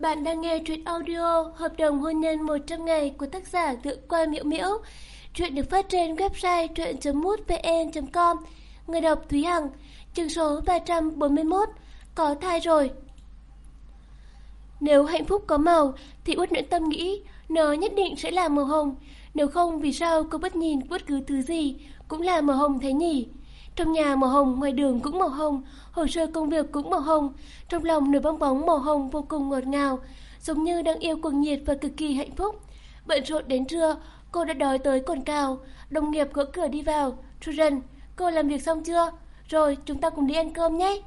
Bạn đang nghe truyện audio Hợp đồng hôn nhân 100 ngày của tác giả Thượng quan Miễu Miễu. Truyện được phát trên website truyện.mútvn.com. Người đọc Thúy Hằng, chương số 341, có thai rồi. Nếu hạnh phúc có màu thì Út Nguyễn Tâm nghĩ nó nhất định sẽ là màu hồng. Nếu không vì sao cô bất nhìn bất cứ thứ gì cũng là màu hồng thế nhỉ? Trong nhà màu hồng, ngoài đường cũng màu hồng, hồ sơ công việc cũng màu hồng. Trong lòng nổi bong bóng màu hồng vô cùng ngọt ngào, giống như đang yêu cuồng nhiệt và cực kỳ hạnh phúc. Bận rộn đến trưa, cô đã đói tới cồn cào. Đồng nghiệp gõ cửa đi vào. truren cô làm việc xong chưa? Rồi, chúng ta cùng đi ăn cơm nhé.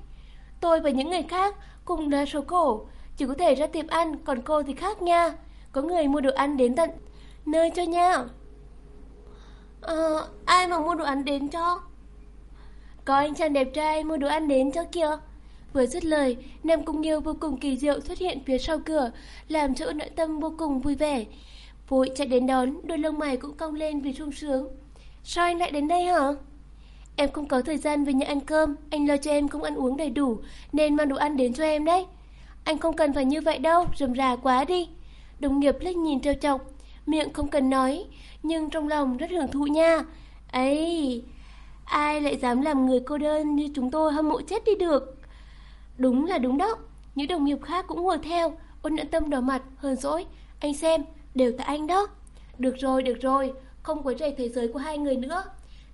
Tôi và những người khác cùng là số cổ, chỉ có thể ra tiệm ăn, còn cô thì khác nha. Có người mua đồ ăn đến tận nơi cho nha. Ờ, ai mà mua đồ ăn đến cho? Có anh chàng đẹp trai mua đồ ăn đến cho kìa. Vừa dứt lời, Nam Cung Nghiêu vô cùng kỳ diệu xuất hiện phía sau cửa, làm cho nội tâm vô cùng vui vẻ. Vội chạy đến đón, đôi lông mày cũng cong lên vì sung sướng. Sao anh lại đến đây hả? Em không có thời gian về nhà ăn cơm, anh lo cho em không ăn uống đầy đủ, nên mang đồ ăn đến cho em đấy. Anh không cần phải như vậy đâu, rườm rà quá đi. Đồng nghiệp lách nhìn trêu chọc, miệng không cần nói, nhưng trong lòng rất hưởng thụ nha. ấy ai lại dám làm người cô đơn như chúng tôi hâm mộ chết đi được. Đúng là đúng đó, những đồng nghiệp khác cũng ngồi theo, ôn nhẫn tâm đỏ mặt, hờn dỗi. Anh xem, đều tại anh đó. Được rồi, được rồi, không quấy rầy thế giới của hai người nữa.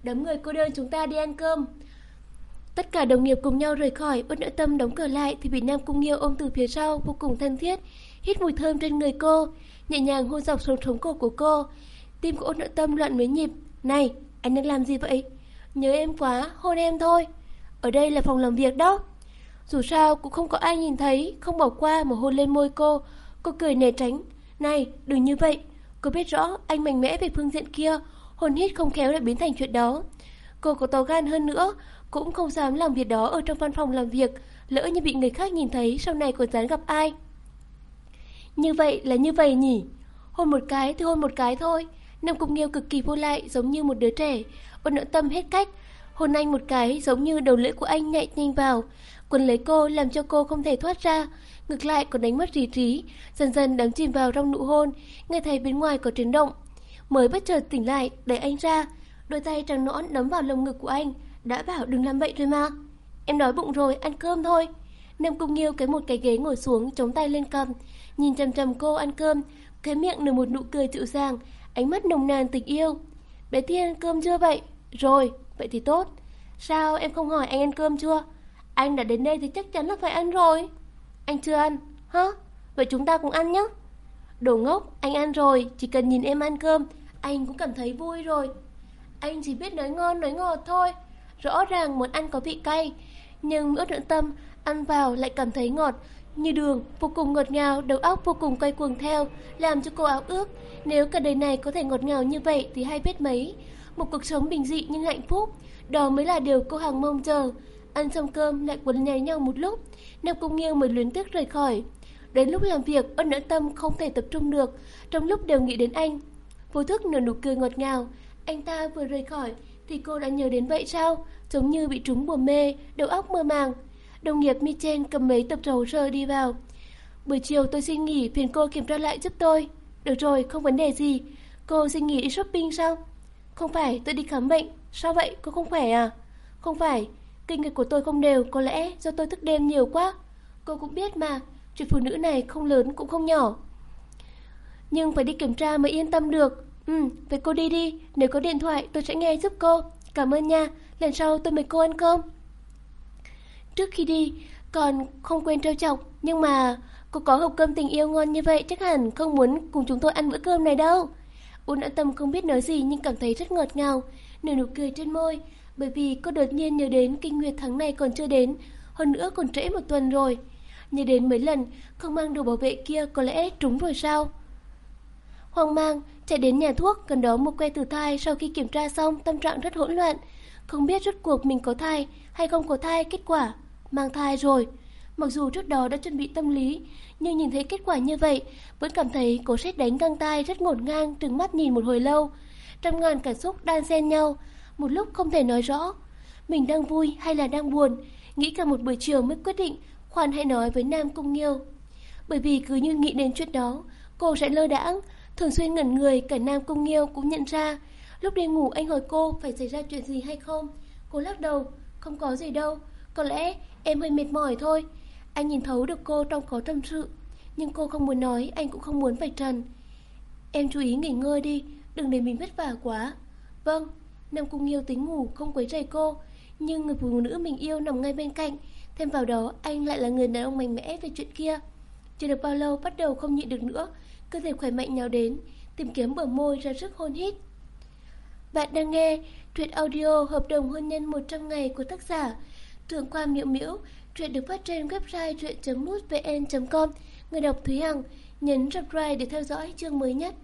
Đám người cô đơn chúng ta đi ăn cơm. Tất cả đồng nghiệp cùng nhau rời khỏi, ôn nhẫn tâm đóng cửa lại thì bị Nam Cung Nghiêu ôm từ phía sau vô cùng thân thiết, hít mùi thơm trên người cô, nhẹ nhàng hôn dọc xuống sống cổ của cô. Tim của ôn nhẫn tâm loạn mấy nhịp. Này, anh đang làm gì vậy? Nhớ em quá, hôn em thôi. Ở đây là phòng làm việc đó. Dù sao cũng không có ai nhìn thấy, không bỏ qua mà hôn lên môi cô. Cô cười né tránh. Này, đừng như vậy. Cô biết rõ anh mạnh mẽ về phương diện kia, hôn hít không khéo lại biến thành chuyện đó. Cô có to gan hơn nữa, cũng không dám làm việc đó ở trong văn phòng làm việc, lỡ như bị người khác nhìn thấy sau này còn dám gặp ai. Như vậy là như vậy nhỉ? Hôn một cái thì hôn một cái thôi. Nam Cung Nghiêu cực kỳ vô lại giống như một đứa trẻ, ôn nội tâm hết cách. Hôn anh một cái giống như đầu lưỡi của anh nhạy nhanh vào, quần lấy cô làm cho cô không thể thoát ra. Ngược lại còn đánh mất lý trí, dần dần đắm chìm vào trong nụ hôn, nghe thấy bên ngoài có tiếng động. Mới bất chợt tỉnh lại, đẩy anh ra, đôi tay trắng nõn đấm vào lồng ngực của anh, đã bảo đừng làm vậy rồi mà. Em đói bụng rồi, ăn cơm thôi. Nam Cung Nghiêu cái một cái ghế ngồi xuống, chống tay lên cầm, nhìn chằm chằm cô ăn cơm, cái miệng nở một nụ cười dịu dàng, ánh mắt nồng nàn tình yêu. Bé Thiên cơm chưa vậy? Rồi, vậy thì tốt. Sao em không hỏi anh ăn cơm chưa? Anh đã đến đây thì chắc chắn là phải ăn rồi. Anh chưa ăn, hả? Vậy chúng ta cùng ăn nhé. Đồ ngốc, anh ăn rồi, chỉ cần nhìn em ăn cơm, anh cũng cảm thấy vui rồi. Anh chỉ biết nói ngon nói ngọt thôi. Rõ ràng muốn ăn có vị cay, nhưng ướt nượng tâm, ăn vào lại cảm thấy ngọt, như đường, vô cùng ngọt ngào, đầu óc vô cùng quay cuồng theo, làm cho cô áo ước. Nếu cả đời này có thể ngọt ngào như vậy thì hay biết mấy. Một cuộc sống bình dị nhưng hạnh phúc, đó mới là điều cô hàng mong chờ. Ăn xong cơm lại quấn nháy nhau một lúc, Nam Cung Nghiêu mới luyến tiếc rời khỏi. Đến lúc làm việc, ân nỡ tâm không thể tập trung được, trong lúc đều nghĩ đến anh. Vô thức nở nụ cười ngọt ngào, anh ta vừa rời khỏi thì cô đã nhớ đến vậy sao? Giống như bị trúng bùa mê, đầu óc mơ màng. Đồng nghiệp Michel cầm mấy tập hồ sơ đi vào. Buổi chiều tôi xin nghỉ phiền cô kiểm tra lại giúp tôi. Được rồi, không vấn đề gì. Cô xin nghỉ đi shopping sao? Không phải, tôi đi khám bệnh. Sao vậy, cô không khỏe à? Không phải, kinh nguyệt của tôi không đều, có lẽ do tôi thức đêm nhiều quá. Cô cũng biết mà, chuyện phụ nữ này không lớn cũng không nhỏ. Nhưng phải đi kiểm tra mới yên tâm được. Ừ, vậy cô đi đi, nếu có điện thoại tôi sẽ nghe giúp cô. Cảm ơn nha, lần sau tôi mời cô ăn cơm. Trước khi đi, còn không quên trêu chọc, nhưng mà cô có hộp cơm tình yêu ngon như vậy chắc hẳn không muốn cùng chúng tôi ăn bữa cơm này đâu. Uốn đã tâm không biết nói gì nhưng cảm thấy rất ngọt ngào, nở nụ cười trên môi, bởi vì cô đột nhiên nhớ đến kinh nguyệt tháng này còn chưa đến, hơn nữa còn trễ một tuần rồi. Nhớ đến mấy lần không mang đồ bảo vệ kia có lẽ trúng rồi sao? Hoang mang, chạy đến nhà thuốc gần đó một que thử thai sau khi kiểm tra xong tâm trạng rất hỗn loạn, không biết rốt cuộc mình có thai hay không có thai kết quả mang thai rồi. Mặc dù trước đó đã chuẩn bị tâm lý, nhưng nhìn thấy kết quả như vậy, vẫn cảm thấy cố xét đánh găng tai rất ngổn ngang, trừng mắt nhìn một hồi lâu. Trăm ngàn cảm xúc đan xen nhau, một lúc không thể nói rõ. Mình đang vui hay là đang buồn, nghĩ cả một buổi chiều mới quyết định, khoan hãy nói với Nam Cung Nghiêu. Bởi vì cứ như nghĩ đến chuyện đó, cô sẽ lơ đãng, thường xuyên ngẩn người, cả Nam Cung Nghiêu cũng nhận ra. Lúc đi ngủ anh hỏi cô phải xảy ra chuyện gì hay không. Cô lắc đầu, không có gì đâu, có lẽ em hơi mệt mỏi thôi. Anh nhìn thấu được cô trong có tâm sự, nhưng cô không muốn nói, anh cũng không muốn phải trần. Em chú ý nghỉ ngơi đi, đừng để mình vất vả quá. Vâng, Nam Cung Nghiêu tính ngủ không quấy rầy cô, nhưng người phụ nữ mình yêu nằm ngay bên cạnh, thêm vào đó anh lại là người đàn ông mạnh mẽ về chuyện kia. Chưa được bao lâu bắt đầu không nhịn được nữa, cơ thể khỏe mạnh nhào đến, tìm kiếm bờ môi ra sức hôn hít. Bạn đang nghe truyện audio hợp đồng hôn nhân 100 ngày của tác giả Thường Qua Miễu Miễu. Truyện được phát trên website truyện.mútvn.com. Người đọc Thúy Hằng nhấn subscribe để theo dõi chương mới nhất.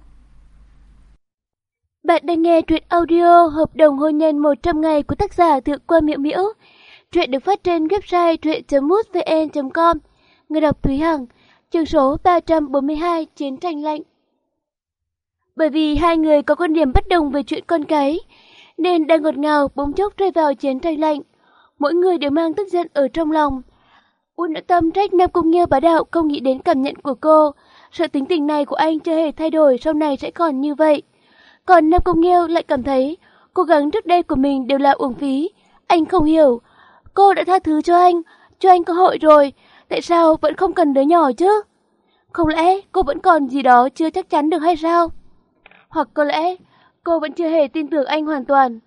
Bạn đang nghe truyện audio hợp đồng hôn nhân 100 ngày của tác giả Thượng Quan Miễu Miễu. Truyện được phát trên website truyện.mútvn.com. Người đọc Thúy Hằng, chương số 342 Chiến tranh lạnh. Bởi vì hai người có quan điểm bất đồng về chuyện con cái, nên đang ngọt ngào bỗng chốc rơi vào chiến tranh lạnh. Mỗi người đều mang tức giận ở trong lòng. Uôn đã tâm trách Nam Cung Nghiêu bá đạo không nghĩ đến cảm nhận của cô. Sự tính tình này của anh chưa hề thay đổi sau này sẽ còn như vậy. Còn Nam Cung Nghiêu lại cảm thấy cố gắng trước đây của mình đều là uổng phí. Anh không hiểu. Cô đã tha thứ cho anh, cho anh cơ hội rồi. Tại sao vẫn không cần đứa nhỏ chứ? Không lẽ cô vẫn còn gì đó chưa chắc chắn được hay sao? Hoặc có lẽ cô vẫn chưa hề tin tưởng anh hoàn toàn.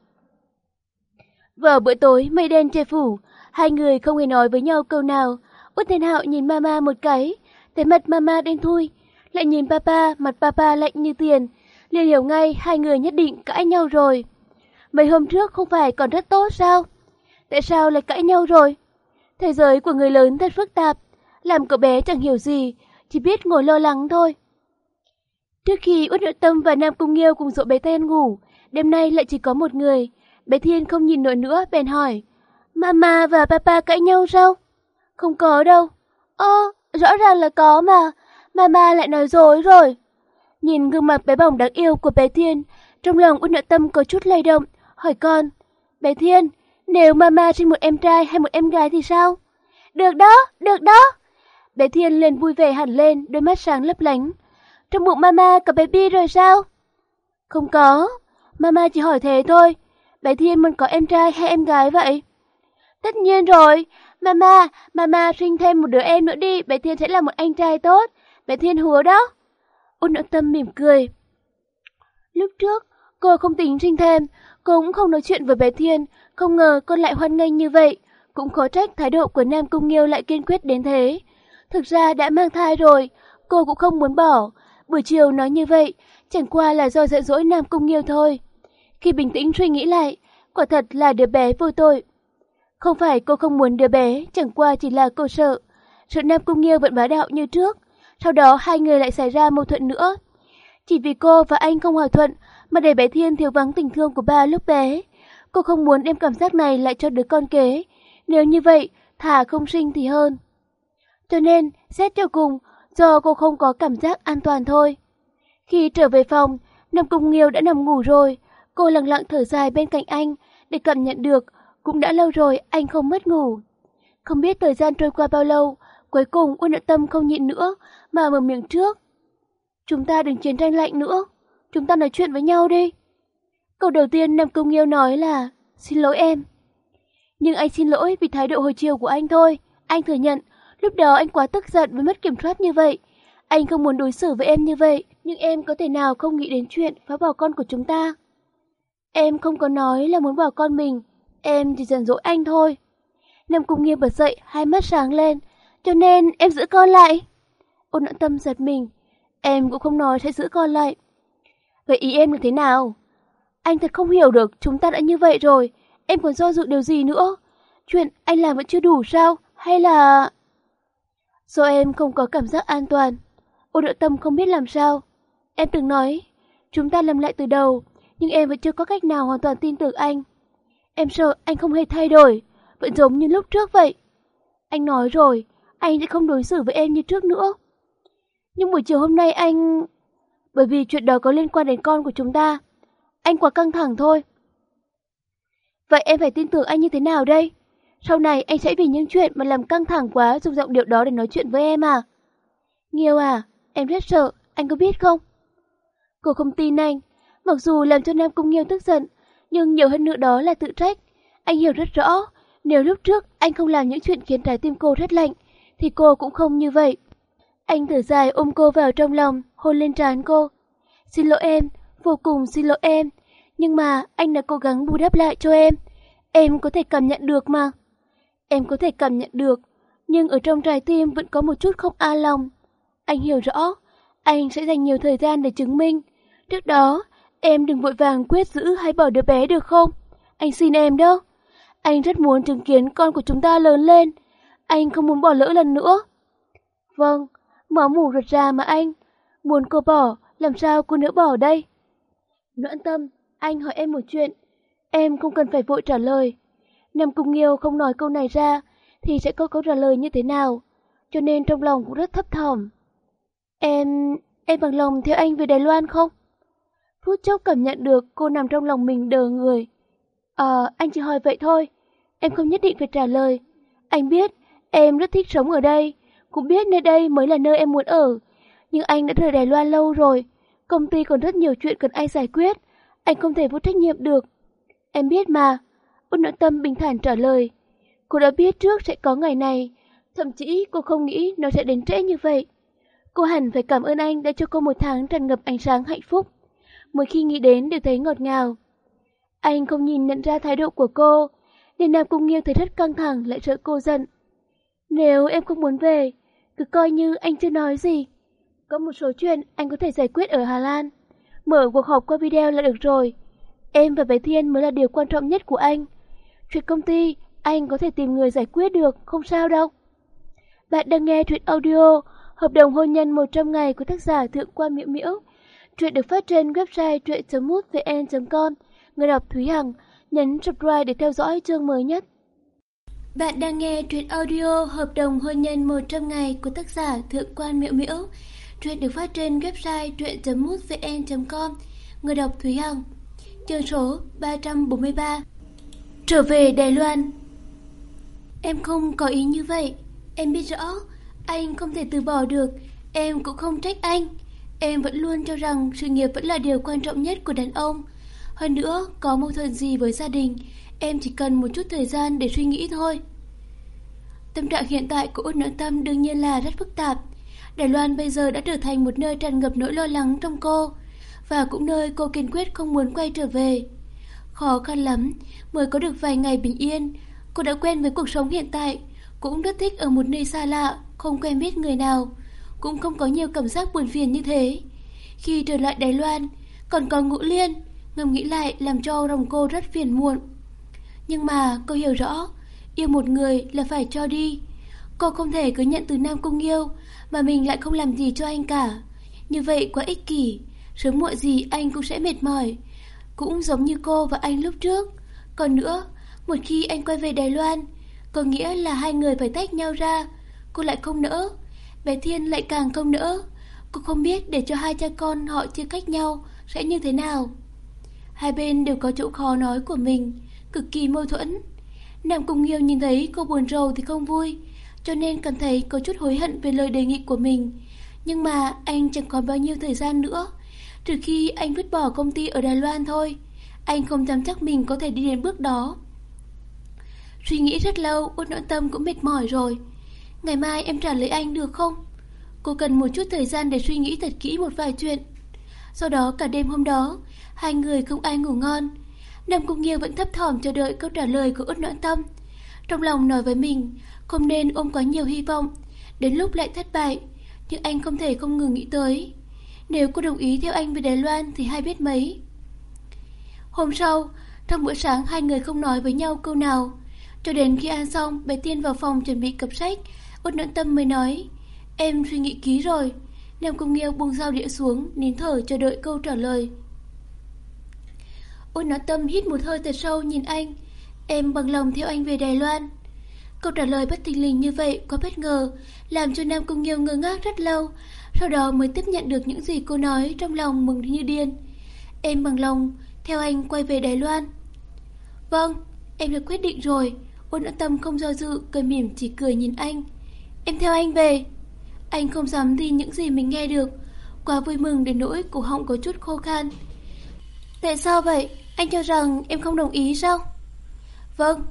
Vào bữa tối mây đen che phủ, hai người không hề nói với nhau câu nào. Út Thiên Hạo nhìn mama một cái, thấy mặt mama đen thui, lại nhìn papa, mặt papa lạnh như tiền, liền hiểu ngay hai người nhất định cãi nhau rồi. Mấy hôm trước không phải còn rất tốt sao? Tại sao lại cãi nhau rồi? Thế giới của người lớn thật phức tạp, làm cậu bé chẳng hiểu gì, chỉ biết ngồi lo lắng thôi. Trước khi Út Nội Tâm và Nam Cung Nghiêu cùng dỗ bé tên ngủ, đêm nay lại chỉ có một người. Bé Thiên không nhìn nổi nữa, bèn hỏi. Mama và Papa cãi nhau sao? Không có đâu. Ơ, rõ ràng là có mà. Mama lại nói dối rồi. Nhìn gương mặt bé bỏng đáng yêu của bé Thiên, trong lòng Út Nội Tâm có chút lay động, hỏi con. Bé Thiên, nếu Mama sinh một em trai hay một em gái thì sao? Được đó, được đó. Bé Thiên liền vui vẻ hẳn lên, đôi mắt sáng lấp lánh. Trong bụng mama có baby rồi sao? Không có, mama chỉ hỏi thế thôi. Bé Thiên muốn có em trai hay em gái vậy? Tất nhiên rồi, mama, mama sinh thêm một đứa em nữa đi, bé Thiên sẽ là một anh trai tốt. Bé Thiên hứa đó. Ôn nội tâm mỉm cười. Lúc trước, cô không tính sinh thêm, cô cũng không nói chuyện với bé Thiên, không ngờ con lại hoan nghênh như vậy. Cũng khó trách thái độ của Nam Cung Nghiêu lại kiên quyết đến thế. Thực ra đã mang thai rồi, cô cũng không muốn bỏ, Buổi chiều nói như vậy, chẳng qua là do giận dỗi Nam Cung Nghiêu thôi. Khi bình tĩnh suy nghĩ lại, quả thật là đứa bé vô tội. Không phải cô không muốn đứa bé, chẳng qua chỉ là cô sợ. Sợ Nam Cung Nghiêu vẫn bá đạo như trước, sau đó hai người lại xảy ra mâu thuẫn nữa. Chỉ vì cô và anh không hòa thuận mà để bé Thiên thiếu vắng tình thương của ba lúc bé. Cô không muốn đem cảm giác này lại cho đứa con kế. Nếu như vậy, thả không sinh thì hơn. Cho nên, xét cho cùng, do cô không có cảm giác an toàn thôi. Khi trở về phòng, Nam Cung Nghiêu đã nằm ngủ rồi, cô lặng lặng thở dài bên cạnh anh để cảm nhận được cũng đã lâu rồi anh không mất ngủ. Không biết thời gian trôi qua bao lâu, cuối cùng Quân Nội Tâm không nhịn nữa mà mở miệng trước. Chúng ta đừng chiến tranh lạnh nữa, chúng ta nói chuyện với nhau đi. Câu đầu tiên Nam công Nghiêu nói là xin lỗi em. Nhưng anh xin lỗi vì thái độ hồi chiều của anh thôi, anh thừa nhận Lúc đó anh quá tức giận với mất kiểm soát như vậy. Anh không muốn đối xử với em như vậy, nhưng em có thể nào không nghĩ đến chuyện phá bỏ con của chúng ta. Em không có nói là muốn bỏ con mình, em chỉ giận dỗi anh thôi. Nam Cung Nghiêm bật dậy, hai mắt sáng lên, cho nên em giữ con lại. Ôn nỗi tâm giật mình, em cũng không nói sẽ giữ con lại. Vậy ý em là thế nào? Anh thật không hiểu được chúng ta đã như vậy rồi, em còn do dự điều gì nữa? Chuyện anh làm vẫn chưa đủ sao? Hay là... Do em không có cảm giác an toàn. ôn nội tâm không biết làm sao. Em từng nói, chúng ta làm lại từ đầu, nhưng em vẫn chưa có cách nào hoàn toàn tin tưởng anh. Em sợ anh không hề thay đổi, vẫn giống như lúc trước vậy. Anh nói rồi, anh sẽ không đối xử với em như trước nữa. Nhưng buổi chiều hôm nay anh... Bởi vì chuyện đó có liên quan đến con của chúng ta. Anh quá căng thẳng thôi. Vậy em phải tin tưởng anh như thế nào đây? Sau này anh sẽ vì những chuyện mà làm căng thẳng quá dùng giọng điệu đó để nói chuyện với em à? Nghiêu à, em rất sợ, anh có biết không? Cô không tin anh, mặc dù làm cho Nam Cung Nghiêu tức giận, nhưng nhiều hơn nữa đó là tự trách. Anh hiểu rất rõ, nếu lúc trước anh không làm những chuyện khiến trái tim cô rất lạnh, thì cô cũng không như vậy. Anh thở dài ôm cô vào trong lòng, hôn lên trán cô. Xin lỗi em, vô cùng xin lỗi em, nhưng mà anh đã cố gắng bù đắp lại cho em. Em có thể cảm nhận được mà. Em có thể cảm nhận được, nhưng ở trong trái tim vẫn có một chút không an lòng. Anh hiểu rõ, anh sẽ dành nhiều thời gian để chứng minh. Trước đó, em đừng vội vàng quyết giữ hay bỏ đứa bé được không? Anh xin em đó. Anh rất muốn chứng kiến con của chúng ta lớn lên. Anh không muốn bỏ lỡ lần nữa. Vâng, máu mủ rượt ra mà anh. Muốn cô bỏ, làm sao cô nỡ bỏ đây? Noãn tâm, anh hỏi em một chuyện. Em không cần phải vội trả lời. Nam Cung Nghiêu không nói câu này ra, thì sẽ có câu trả lời như thế nào. Cho nên trong lòng cũng rất thấp thỏm. Em... em bằng lòng theo anh về Đài Loan không? Phút chốc cảm nhận được cô nằm trong lòng mình đờ người. Ờ, anh chỉ hỏi vậy thôi. Em không nhất định phải trả lời. Anh biết, em rất thích sống ở đây. Cũng biết nơi đây mới là nơi em muốn ở. Nhưng anh đã rời Đài Loan lâu rồi. Công ty còn rất nhiều chuyện cần anh giải quyết. Anh không thể vô trách nhiệm được. Em biết mà. Út nội tâm bình thản trả lời. Cô đã biết trước sẽ có ngày này. Thậm chí cô không nghĩ nó sẽ đến trễ như vậy. Cô hẳn phải cảm ơn anh đã cho cô một tháng tràn ngập ánh sáng hạnh phúc. Mỗi khi nghĩ đến đều thấy ngọt ngào. Anh không nhìn nhận ra thái độ của cô, nên Nam Cung nghiêng thấy rất căng thẳng lại sợ cô giận. Nếu em không muốn về, cứ coi như anh chưa nói gì. Có một số chuyện anh có thể giải quyết ở Hà Lan. Mở cuộc họp qua video là được rồi. Em và bé Thiên mới là điều quan trọng nhất của anh. Chuyện công ty, anh có thể tìm người giải quyết được, không sao đâu. Bạn đang nghe truyện audio Hợp đồng hôn nhân 100 ngày của tác giả Thượng quan Miễu Miễu. Truyện được phát trên website truyện.mútvn.com. Người đọc Thúy Hằng, nhấn subscribe để theo dõi chương mới nhất. Bạn đang nghe truyện audio Hợp đồng hôn nhân 100 ngày của tác giả Thượng quan Miễu Miễu. Truyện được phát trên website truyện.mútvn.com. Người đọc Thúy Hằng. Chương số 343. Trở về Đài Loan. Em không có ý như vậy, em biết rõ anh không thể từ bỏ được, em cũng không trách anh. Em vẫn luôn cho rằng sự nghiệp vẫn là điều quan trọng nhất của đàn ông. Hơn nữa, có mâu thuẫn gì với gia đình, em chỉ cần một chút thời gian để suy nghĩ thôi. Tâm trạng hiện tại của Út Nợ Tâm đương nhiên là rất phức tạp. Đài Loan bây giờ đã trở thành một nơi tràn ngập nỗi lo lắng trong cô, và cũng nơi cô kiên quyết không muốn quay trở về. Khó khăn lắm mới có được vài ngày bình yên, cô đã quen với cuộc sống hiện tại, cũng rất thích ở một nơi xa lạ, không quen biết người nào, cũng không có nhiều cảm giác buồn phiền như thế. Khi trở lại Đài Loan, còn có ngũ liên, ngầm nghĩ lại làm cho lòng cô rất phiền muộn. Nhưng mà cô hiểu rõ, yêu một người là phải cho đi. Cô không thể cứ nhận từ Nam Cung yêu, mà mình lại không làm gì cho anh cả. Như vậy quá ích kỷ, sớm muộn gì anh cũng sẽ mệt mỏi. Cũng giống như cô và anh lúc trước. Còn nữa, một khi anh quay về Đài Loan, có nghĩa là hai người phải tách nhau ra, cô lại không nỡ. Bé Thiên lại càng không nỡ. Cô không biết để cho hai cha con họ chia cách nhau sẽ như thế nào. Hai bên đều có chỗ khó nói của mình, cực kỳ mâu thuẫn. Nam Cung Nghiêu nhìn thấy cô buồn rầu thì không vui, cho nên cảm thấy có chút hối hận về lời đề nghị của mình. Nhưng mà anh chẳng còn bao nhiêu thời gian nữa, trừ khi anh vứt bỏ công ty ở Đài Loan thôi. Anh không dám chắc mình có thể đi đến bước đó. Suy nghĩ rất lâu, Út nỗi Tâm cũng mệt mỏi rồi. Ngày mai em trả lời anh được không? Cô cần một chút thời gian để suy nghĩ thật kỹ một vài chuyện. Sau đó cả đêm hôm đó, hai người không ai ngủ ngon. Nam Cung Nghiêu vẫn thấp thỏm chờ đợi câu trả lời của Út Noãn Tâm. Trong lòng nói với mình, không nên ôm quá nhiều hy vọng, đến lúc lại thất bại. Nhưng anh không thể không ngừng nghĩ tới. Nếu cô đồng ý theo anh về Đài Loan thì hay biết mấy. Hôm sau, trong bữa sáng hai người không nói với nhau câu nào. Cho đến khi ăn xong, bé Tiên vào phòng chuẩn bị cặp sách, Út Nhẫn Tâm mới nói, em suy nghĩ kỹ rồi. Nam Cung Nghiêu buông dao đĩa xuống, nín thở chờ đợi câu trả lời. Ôn Nhẫn Tâm hít một hơi thật sâu nhìn anh, em bằng lòng theo anh về Đài Loan. Câu trả lời bất tình lình như vậy quá bất ngờ, làm cho Nam Cung Nghiêu ngơ ngác rất lâu, sau đó mới tiếp nhận được những gì cô nói trong lòng mừng như điên. Em bằng lòng theo anh quay về Đài Loan. Vâng, em đã quyết định rồi. Ôn đã tâm không do dự, cười mỉm chỉ cười nhìn anh. Em theo anh về. Anh không dám tin những gì mình nghe được. Quá vui mừng đến nỗi cổ họng có chút khô khan. Tại sao vậy? Anh cho rằng em không đồng ý sao? Vâng.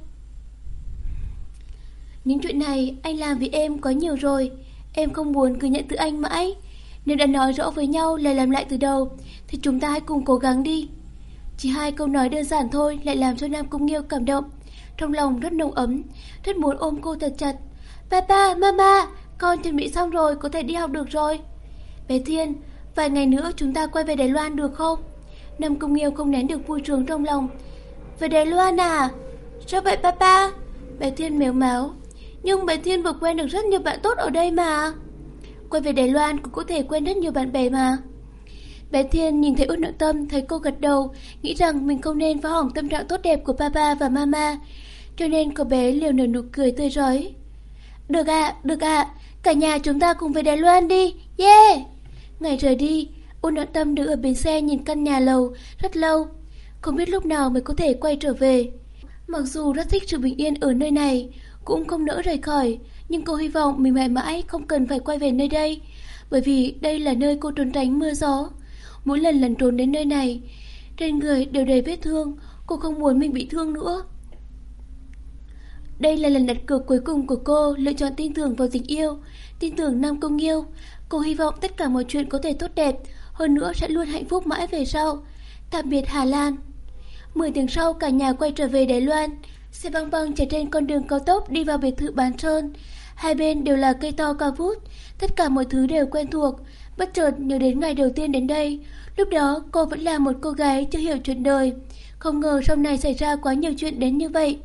Những chuyện này anh làm vì em có nhiều rồi. Em không muốn cứ nhận từ anh mãi. Nếu đã nói rõ với nhau là làm lại từ đầu, thì chúng ta hãy cùng cố gắng đi. Chỉ hai câu nói đơn giản thôi lại làm cho Nam Cung Nghiêu cảm động. Trong lòng rất nồng ấm, rất muốn ôm cô thật chặt. Papa, mama, con chuẩn bị xong rồi, có thể đi học được rồi. Bé Thiên, vài ngày nữa chúng ta quay về Đài Loan được không? Nam Công Nghiêu không nén được vui sướng trong lòng. Về Đài Loan à? Sao vậy papa? Bé Thiên mếu máu. Nhưng bé Thiên vừa quen được rất nhiều bạn tốt ở đây mà. Quay về Đài Loan cũng có thể quen rất nhiều bạn bè mà. Bé Thiên nhìn thấy út nội tâm, thấy cô gật đầu, nghĩ rằng mình không nên phá hỏng tâm trạng tốt đẹp của papa và mama. Cho nên cô bé liều nở nụ cười tươi rói. Được ạ, được ạ, cả nhà chúng ta cùng về Đài Loan đi, yeah! Ngày rời đi, Ôn nội tâm đứng ở bến xe nhìn căn nhà lầu rất lâu, không biết lúc nào mới có thể quay trở về. Mặc dù rất thích sự bình yên ở nơi này, cũng không nỡ rời khỏi, nhưng cô hy vọng mình mãi mãi không cần phải quay về nơi đây, bởi vì đây là nơi cô trốn tránh mưa gió. Mỗi lần lần trốn đến nơi này, trên người đều đầy vết thương, cô không muốn mình bị thương nữa. Đây là lần đặt cược cuối cùng của cô lựa chọn tin tưởng vào tình yêu, tin tưởng Nam Công yêu. Cô hy vọng tất cả mọi chuyện có thể tốt đẹp, hơn nữa sẽ luôn hạnh phúc mãi về sau. Tạm biệt Hà Lan. Mười tiếng sau cả nhà quay trở về Đài Loan. Xe băng băng chạy trên con đường cao tốc đi vào biệt thự bán sơn. Hai bên đều là cây to cao vút, tất cả mọi thứ đều quen thuộc. Bất chợt nhớ đến ngày đầu tiên đến đây, lúc đó cô vẫn là một cô gái chưa hiểu chuyện đời. Không ngờ sau này xảy ra quá nhiều chuyện đến như vậy.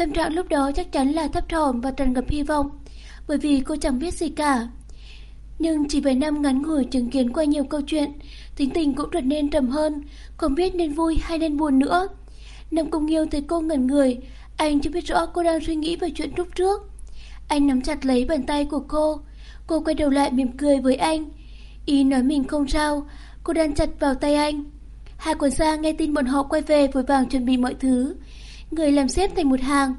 Tâm trạng lúc đó chắc chắn là thấp thỏm và tràn ngập hy vọng, bởi vì cô chẳng biết gì cả. Nhưng chỉ vài năm ngắn ngủi chứng kiến qua nhiều câu chuyện, tính tình cũng trở nên trầm hơn, không biết nên vui hay nên buồn nữa. Nam Cung Nghiêu thấy cô ngẩn người, anh chưa biết rõ cô đang suy nghĩ về chuyện lúc trước. Anh nắm chặt lấy bàn tay của cô, cô quay đầu lại mỉm cười với anh. Ý nói mình không sao, cô đang chặt vào tay anh. Hai quần xa nghe tin bọn họ quay về vội vàng chuẩn bị mọi thứ. Người làm xếp thành một hàng,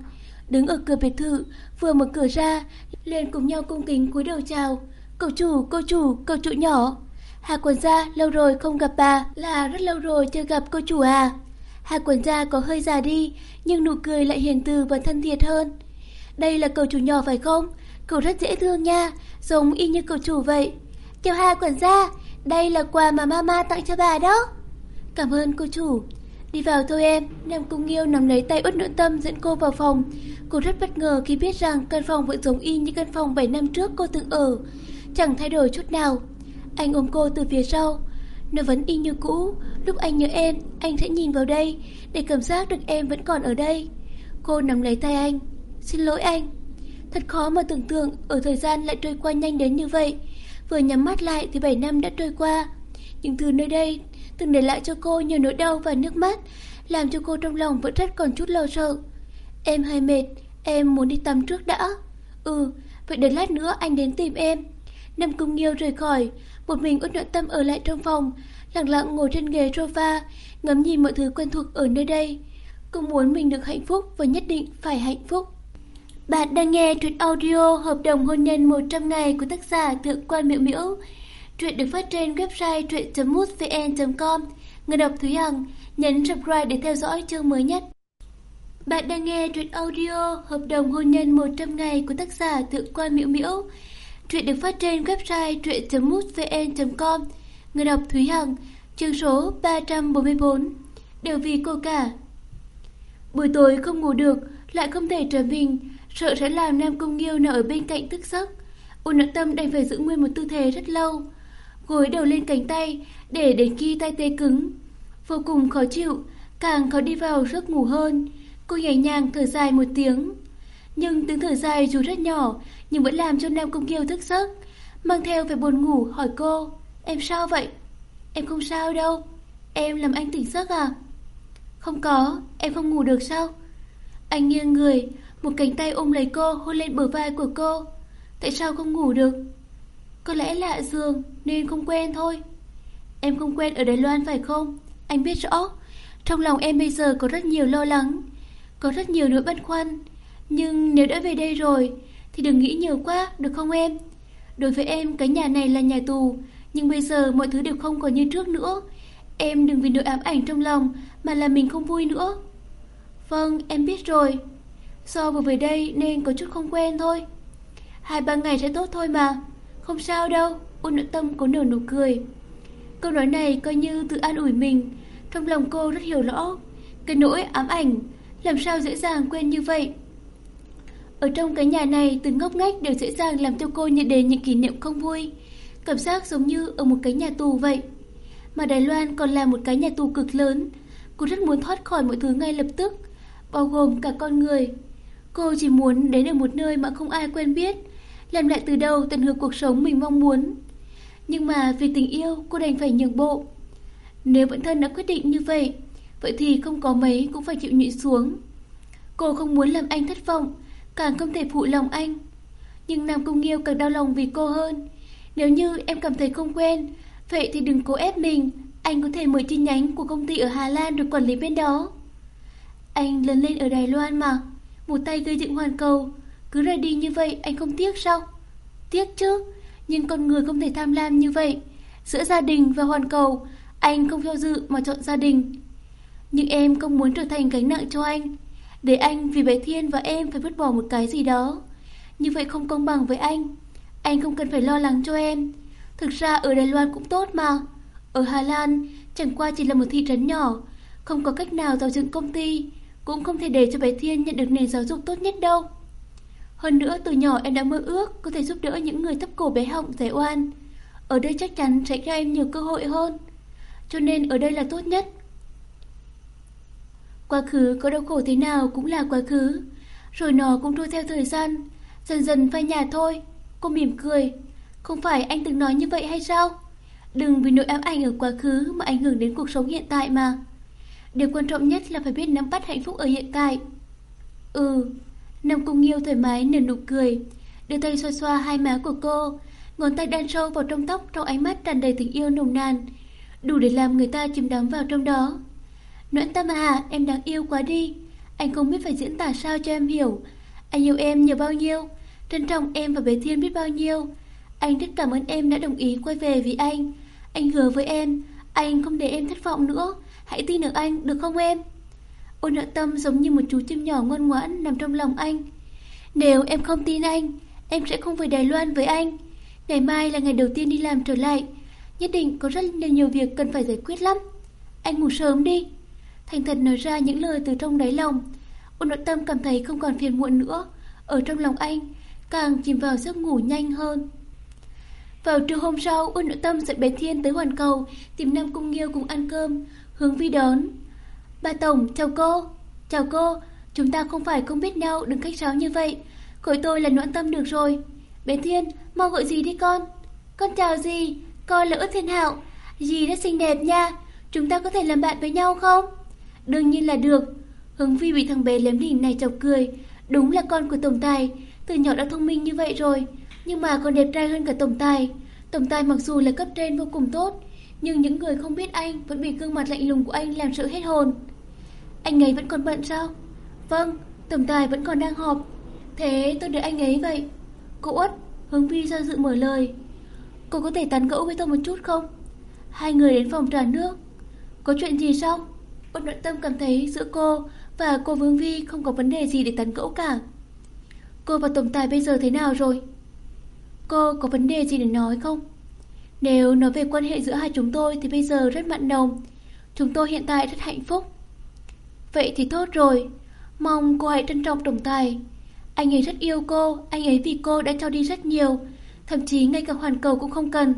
đứng ở cửa biệt thự, vừa mở cửa ra, liền cùng nhau cung kính cúi đầu chào. Cậu chủ, cô chủ, cậu chủ nhỏ. Hà quần gia lâu rồi không gặp bà, là rất lâu rồi chưa gặp cô chủ à. Hà quần gia có hơi già đi, nhưng nụ cười lại hiền từ và thân thiệt hơn. Đây là cậu chủ nhỏ phải không? Cậu rất dễ thương nha, giống y như cậu chủ vậy. Chào Hà quần gia, đây là quà mà mama tặng cho bà đó. Cảm ơn cô chủ. Đi vào thôi em, Nam Cung Nghiêu nắm lấy tay út Nữ tâm dẫn cô vào phòng. Cô rất bất ngờ khi biết rằng căn phòng vẫn giống y như căn phòng 7 năm trước cô từng ở. Chẳng thay đổi chút nào. Anh ôm cô từ phía sau. Nó vẫn y như cũ. Lúc anh nhớ em, anh sẽ nhìn vào đây để cảm giác được em vẫn còn ở đây. Cô nắm lấy tay anh. Xin lỗi anh. Thật khó mà tưởng tượng ở thời gian lại trôi qua nhanh đến như vậy. Vừa nhắm mắt lại thì 7 năm đã trôi qua. Những thứ nơi đây từng để lại cho cô nhiều nỗi đau và nước mắt, làm cho cô trong lòng vẫn rất còn chút lo sợ. Em hơi mệt, em muốn đi tắm trước đã. Ừ, vậy đến lát nữa anh đến tìm em. Nam Cung Nghiêu rời khỏi, một mình út nội tâm ở lại trong phòng, lặng lặng ngồi trên ghế sofa, ngắm nhìn mọi thứ quen thuộc ở nơi đây. Cô muốn mình được hạnh phúc và nhất định phải hạnh phúc. Bạn đang nghe truyện audio hợp đồng hôn nhân 100 ngày của tác giả Thượng quan Miễu Miễu. Truyện được phát trên website truyện.mútvn.com. Người đọc Thúy Hằng nhấn subscribe để theo dõi chương mới nhất. Bạn đang nghe truyện audio hợp đồng hôn nhân 100 ngày của tác giả Thượng quan Miễu Miễu. Truyện được phát trên website truyện.mútvn.com. Người đọc Thúy Hằng, chương số 344. Đều vì cô cả. Buổi tối không ngủ được, lại không thể trở mình, sợ sẽ làm Nam Cung Nghiêu nở ở bên cạnh tức giấc. Ôn nội tâm đành phải giữ nguyên một tư thế rất lâu gối đầu lên cánh tay để đến khi tay tê cứng. Vô cùng khó chịu, càng khó đi vào giấc ngủ hơn. Cô nhẹ nhàng thở dài một tiếng. Nhưng tiếng thở dài dù rất nhỏ, nhưng vẫn làm cho Nam Công Kiều thức giấc. Mang theo vẻ buồn ngủ hỏi cô, em sao vậy? Em không sao đâu, em làm anh tỉnh giấc à? Không có, em không ngủ được sao? Anh nghiêng người, một cánh tay ôm lấy cô hôn lên bờ vai của cô. Tại sao không ngủ được? Có lẽ lạ giường nên không quen thôi Em không quen ở Đài Loan phải không Anh biết rõ Trong lòng em bây giờ có rất nhiều lo lắng Có rất nhiều nỗi băn khoăn Nhưng nếu đã về đây rồi Thì đừng nghĩ nhiều quá được không em Đối với em, cái nhà này là nhà tù, nhưng bây giờ mọi thứ đều không còn như trước nữa. Em đừng vì nỗi ám ảnh trong lòng mà làm mình không vui nữa. Vâng, em biết rồi. Do vừa về đây nên có chút không quen thôi. Hai ba ngày sẽ tốt thôi mà. Không sao đâu, ôn nội tâm có nở nụ cười. Câu nói này coi như tự an ủi mình. Trong lòng cô rất hiểu rõ. Cái nỗi ám ảnh, làm sao dễ dàng quên như vậy. Ở trong cái nhà này, từng ngóc ngách đều dễ dàng làm cho cô nhận đến những kỷ niệm không vui. Cảm giác giống như ở một cái nhà tù vậy. Mà Đài Loan còn là một cái nhà tù cực lớn. Cô rất muốn thoát khỏi mọi thứ ngay lập tức, bao gồm cả con người. Cô chỉ muốn đến ở một nơi mà không ai quen biết, làm lại từ đầu tận hưởng cuộc sống mình mong muốn. Nhưng mà vì tình yêu, cô đành phải nhường bộ. Nếu bản thân đã quyết định như vậy, vậy thì không có mấy cũng phải chịu nhịn xuống. Cô không muốn làm anh thất vọng, càng không thể phụ lòng anh. Nhưng Nam công Nghiêu càng đau lòng vì cô hơn. Nếu như em cảm thấy không quen, vậy thì đừng cố ép mình. Anh có thể mời chi nhánh của công ty ở Hà Lan được quản lý bên đó. Anh lớn lên ở Đài Loan mà, một tay gây dựng hoàn cầu. Cứ ra đi như vậy anh không tiếc sao? Tiếc chứ, nhưng con người không thể tham lam như vậy. Giữa gia đình và hoàn cầu, anh không theo dự mà chọn gia đình. Nhưng em không muốn trở thành gánh nặng cho anh. Để anh vì bé Thiên và em phải vứt bỏ một cái gì đó. Như vậy không công bằng với anh. Anh không cần phải lo lắng cho em. Thực ra ở Đài Loan cũng tốt mà. Ở Hà Lan chẳng qua chỉ là một thị trấn nhỏ, không có cách nào tạo dựng công ty, cũng không thể để cho bé Thiên nhận được nền giáo dục tốt nhất đâu. Hơn nữa từ nhỏ em đã mơ ước có thể giúp đỡ những người thấp cổ bé họng dễ oan. Ở đây chắc chắn sẽ cho em nhiều cơ hội hơn. Cho nên ở đây là tốt nhất. Quá khứ có đau khổ thế nào cũng là quá khứ, rồi nó cũng trôi theo thời gian, dần dần phai nhạt thôi. Cô mỉm cười, không phải anh từng nói như vậy hay sao? Đừng vì nỗi ám ảnh ở quá khứ mà ảnh hưởng đến cuộc sống hiện tại mà. Điều quan trọng nhất là phải biết nắm bắt hạnh phúc ở hiện tại. Ừ, Nam Cung Nghiêu thoải mái nở nụ cười, đưa tay xoa xoa hai má của cô, ngón tay đan sâu vào trong tóc trong ánh mắt tràn đầy tình yêu nồng nàn, đủ để làm người ta chìm đắm vào trong đó. Noãn Tâm à, em đáng yêu quá đi. Anh không biết phải diễn tả sao cho em hiểu. Anh yêu em nhiều bao nhiêu, trân trọng em và bé Thiên biết bao nhiêu. Anh rất cảm ơn em đã đồng ý quay về vì anh. Anh hứa với em, anh không để em thất vọng nữa. Hãy tin ở anh, được không em? Ôn hận tâm giống như một chú chim nhỏ ngoan ngoãn nằm trong lòng anh. Nếu em không tin anh, em sẽ không về Đài Loan với anh. Ngày mai là ngày đầu tiên đi làm trở lại. Nhất định có rất nhiều việc cần phải giải quyết lắm. Anh ngủ sớm đi. Thành thật nói ra những lời từ trong đáy lòng. Ôn nội tâm cảm thấy không còn phiền muộn nữa. Ở trong lòng anh, càng chìm vào giấc ngủ nhanh hơn. Vào trưa hôm sau, Ôn nội tâm dẫn bé Thiên tới hoàn cầu, tìm Nam Cung Nghiêu cùng ăn cơm, hướng vi đón. Bà Tổng, chào cô. Chào cô, chúng ta không phải không biết nhau, đừng khách sáo như vậy. Gọi tôi là noãn tâm được rồi. Bé Thiên, mau gọi gì đi con? Con chào gì? Con là út thiên hạo. Dì rất xinh đẹp nha. Chúng ta có thể làm bạn với nhau không? Đương nhiên là được. Hứng Phi bị thằng bé lém đỉnh này chọc cười. Đúng là con của tổng tài. Từ nhỏ đã thông minh như vậy rồi. Nhưng mà còn đẹp trai hơn cả tổng tài. Tổng tài mặc dù là cấp trên vô cùng tốt. Nhưng những người không biết anh vẫn bị gương mặt lạnh lùng của anh làm sợ hết hồn. Anh ấy vẫn còn bận sao? Vâng, tổng tài vẫn còn đang họp. Thế tôi đợi anh ấy vậy. Cô Út, Hướng Vi do dự mở lời. Cô có thể tán gẫu với tôi một chút không? Hai người đến phòng trà nước. Có chuyện gì sao? út nội tâm cảm thấy giữa cô và cô Vương Vi không có vấn đề gì để tán gẫu cả. Cô và tổng tài bây giờ thế nào rồi? Cô có vấn đề gì để nói không? Nếu nói về quan hệ giữa hai chúng tôi thì bây giờ rất mặn nồng. Chúng tôi hiện tại rất hạnh phúc. Vậy thì tốt rồi. Mong cô hãy trân trọng tổng tài. Anh ấy rất yêu cô, anh ấy vì cô đã cho đi rất nhiều. Thậm chí ngay cả hoàn cầu cũng không cần.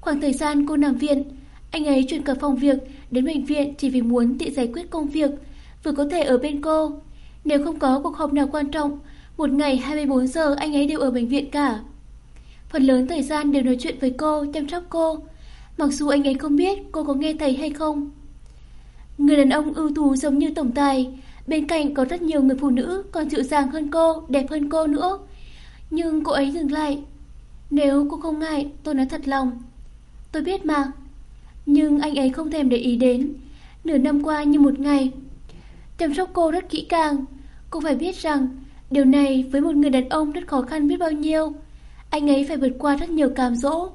Khoảng thời gian cô nằm viện, anh ấy chuyển cả phòng việc đến bệnh viện chỉ vì muốn tự giải quyết công việc, vừa có thể ở bên cô. Nếu không có cuộc họp nào quan trọng, một ngày 24 giờ anh ấy đều ở bệnh viện cả. Phần lớn thời gian đều nói chuyện với cô, chăm sóc cô. Mặc dù anh ấy không biết cô có nghe thấy hay không. Người đàn ông ưu tú giống như tổng tài, bên cạnh có rất nhiều người phụ nữ còn dịu dàng hơn cô, đẹp hơn cô nữa. Nhưng cô ấy dừng lại. Nếu cô không ngại, tôi nói thật lòng. Tôi biết mà. Nhưng anh ấy không thèm để ý đến. Nửa năm qua như một ngày. Chăm sóc cô rất kỹ càng. Cô phải biết rằng điều này với một người đàn ông rất khó khăn biết bao nhiêu. Anh ấy phải vượt qua rất nhiều cám dỗ,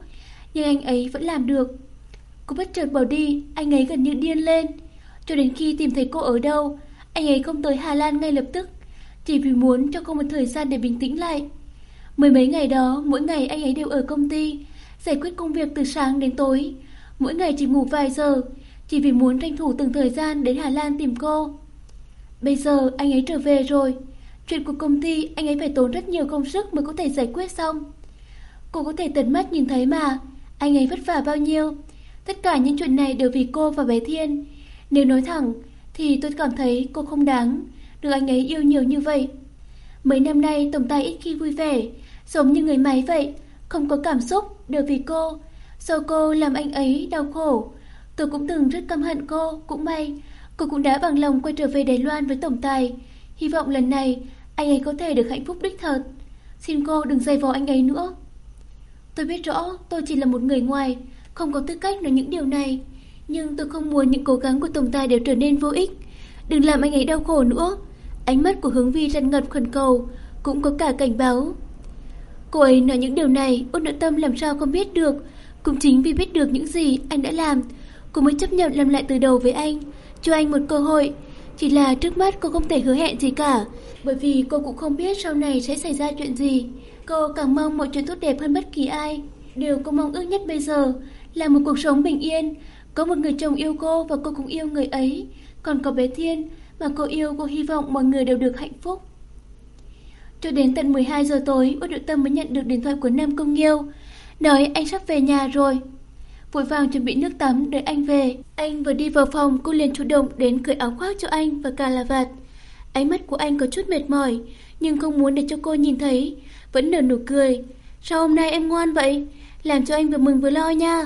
nhưng anh ấy vẫn làm được. Cô bất chợt bỏ đi, anh ấy gần như điên lên. Cho đến khi tìm thấy cô ở đâu, anh ấy không tới Hà Lan ngay lập tức, chỉ vì muốn cho cô một thời gian để bình tĩnh lại. Mười mấy ngày đó, mỗi ngày anh ấy đều ở công ty, giải quyết công việc từ sáng đến tối. Mỗi ngày chỉ ngủ vài giờ, chỉ vì muốn tranh thủ từng thời gian đến Hà Lan tìm cô. Bây giờ anh ấy trở về rồi, chuyện của công ty anh ấy phải tốn rất nhiều công sức mới có thể giải quyết xong. Cô có thể tận mắt nhìn thấy mà, anh ấy vất vả bao nhiêu. Tất cả những chuyện này đều vì cô và bé Thiên. Nếu nói thẳng, thì tôi cảm thấy cô không đáng được anh ấy yêu nhiều như vậy. Mấy năm nay tổng tài ít khi vui vẻ, giống như người máy vậy, không có cảm xúc đều vì cô. Do cô làm anh ấy đau khổ. Tôi cũng từng rất căm hận cô, cũng may. Cô cũng đã bằng lòng quay trở về Đài Loan với tổng tài. Hy vọng lần này anh ấy có thể được hạnh phúc đích thật. Xin cô đừng dày vò anh ấy nữa. Tôi biết rõ tôi chỉ là một người ngoài, không có tư cách nói những điều này. Nhưng tôi không muốn những cố gắng của tổng tài đều trở nên vô ích. Đừng làm anh ấy đau khổ nữa. Ánh mắt của hướng vi răn ngật khẩn cầu, cũng có cả cảnh báo. Cô ấy nói những điều này, ôn nội tâm làm sao không biết được. Cũng chính vì biết được những gì anh đã làm, cô mới chấp nhận làm lại từ đầu với anh, cho anh một cơ hội. Chỉ là trước mắt cô không thể hứa hẹn gì cả, bởi vì cô cũng không biết sau này sẽ xảy ra chuyện gì. Cô càng mong mọi chuyện tốt đẹp hơn bất kỳ ai. Điều cô mong ước nhất bây giờ là một cuộc sống bình yên, có một người chồng yêu cô và cô cũng yêu người ấy. Còn có bé Thiên mà cô yêu cô hy vọng mọi người đều được hạnh phúc. Cho đến tận 12 giờ tối, Út đội Tâm mới nhận được điện thoại của Nam Công Nghiêu. Nói anh sắp về nhà rồi. Vội vàng chuẩn bị nước tắm đợi anh về. Anh vừa đi vào phòng, cô liền chủ động đến cởi áo khoác cho anh và cà là vạt. Ánh mắt của anh có chút mệt mỏi, nhưng không muốn để cho cô nhìn thấy. Vẫn nở nụ cười. Sao hôm nay em ngoan vậy? Làm cho anh vừa mừng vừa lo nha.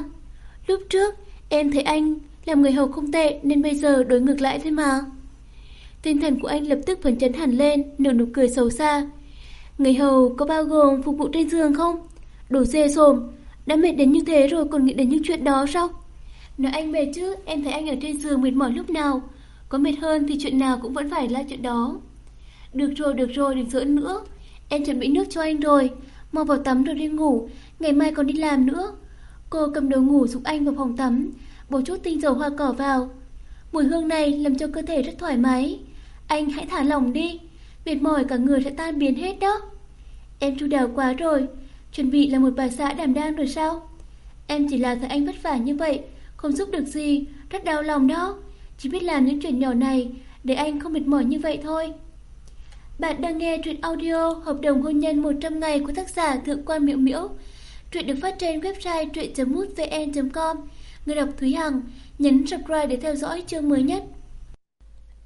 Lúc trước, em thấy anh làm người hầu không tệ nên bây giờ đối ngược lại thế mà. Tinh thần của anh lập tức phấn chấn hẳn lên, nở nụ cười xấu xa. Người hầu có bao gồm phục vụ trên giường không? Đồ dê xồm, đã mệt đến như thế rồi còn nghĩ đến những chuyện đó sao? Nói anh mệt chứ, em thấy anh ở trên giường mệt mỏi lúc nào. Có mệt hơn thì chuyện nào cũng vẫn phải là chuyện đó. Được rồi, được rồi, đừng giỡn nữa. Em chuẩn bị nước cho anh rồi. Mau vào tắm rồi đi ngủ, ngày mai còn đi làm nữa. Cô cầm đầu ngủ giúp anh vào phòng tắm, bổ chút tinh dầu hoa cỏ vào. Mùi hương này làm cho cơ thể rất thoải mái. Anh hãy thả lỏng đi, mệt mỏi cả người sẽ tan biến hết đó. Em chu đáo quá rồi, chuẩn bị là một bà xã đảm đang rồi sao? Em chỉ là thấy anh vất vả như vậy, không giúp được gì, rất đau lòng đó. Chỉ biết làm những chuyện nhỏ này để anh không mệt mỏi như vậy thôi. Bạn đang nghe truyện audio Hợp đồng hôn nhân 100 ngày của tác giả Thượng quan Miễu Miễu. Truyện được phát trên website truyện.mútvn.com. Người đọc Thúy Hằng, nhấn subscribe để theo dõi chương mới nhất.